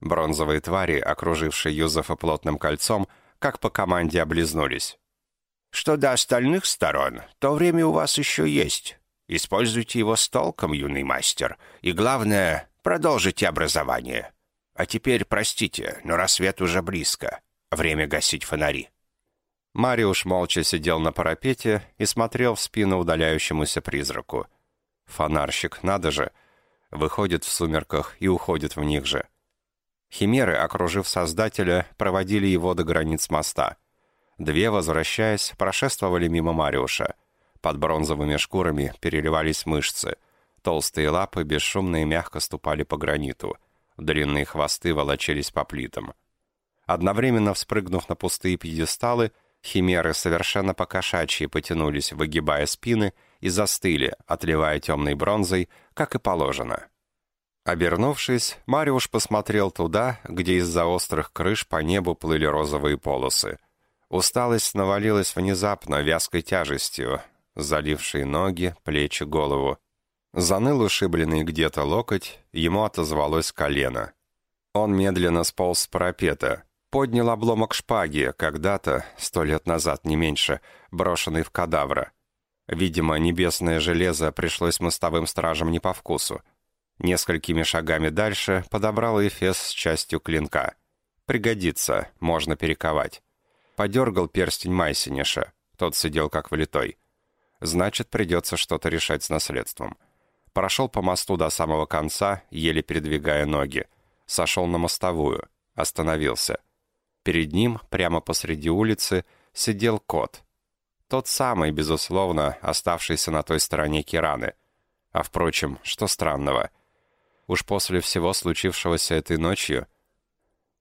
Бронзовые твари, окружившие Юзефа плотным кольцом, — как по команде облизнулись. «Что до остальных сторон, то время у вас еще есть. Используйте его с толком, юный мастер, и, главное, продолжите образование. А теперь, простите, но рассвет уже близко. Время гасить фонари». Мариуш молча сидел на парапете и смотрел в спину удаляющемуся призраку. Фонарщик, надо же, выходит в сумерках и уходит в них же. Химеры, окружив Создателя, проводили его до границ моста. Две, возвращаясь, прошествовали мимо Мариуша. Под бронзовыми шкурами переливались мышцы. Толстые лапы бесшумно и мягко ступали по граниту. Длинные хвосты волочились по плитам. Одновременно вспрыгнув на пустые пьедесталы, химеры совершенно покошачьи потянулись, выгибая спины, и застыли, отливая темной бронзой, как и положено. Обернувшись, Мариуш посмотрел туда, где из-за острых крыш по небу плыли розовые полосы. Усталость навалилась внезапно, вязкой тяжестью, залившей ноги, плечи, голову. Заныл ушибленный где-то локоть, ему отозвалось колено. Он медленно сполз с парапета, поднял обломок шпаги, когда-то, сто лет назад, не меньше, брошенный в кадавра. Видимо, небесное железо пришлось мостовым стражам не по вкусу. Несколькими шагами дальше подобрал эфес с частью клинка. Пригодится, можно перековать. Подергал перстень Майсиниша. Тот сидел как влитой. Значит, придется что-то решать с наследством. Прошел по мосту до самого конца, еле передвигая ноги. Сошел на мостовую. Остановился. Перед ним, прямо посреди улицы, сидел кот. Тот самый, безусловно, оставшийся на той стороне Кираны. А впрочем, что странного — Уж после всего случившегося этой ночью...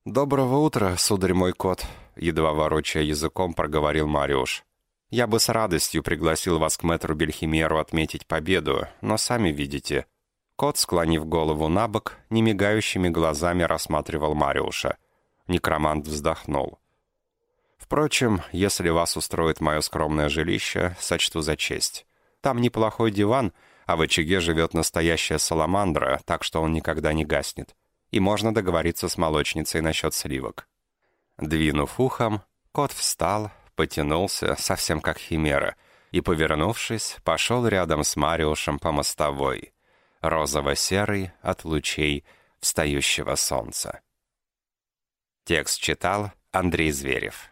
«Доброго утра, сударь мой кот», — едва ворочая языком проговорил Мариуш. «Я бы с радостью пригласил вас к мэтру Бельхимеру отметить победу, но сами видите». Кот, склонив голову на бок, немигающими глазами рассматривал Мариуша. Некромант вздохнул. «Впрочем, если вас устроит мое скромное жилище, сочту за честь. Там неплохой диван — а в очаге живет настоящая саламандра, так что он никогда не гаснет. И можно договориться с молочницей насчет сливок. Двинув ухом, кот встал, потянулся, совсем как химера, и, повернувшись, пошел рядом с Мариушем по мостовой, розово-серый от лучей встающего солнца. Текст читал Андрей Зверев.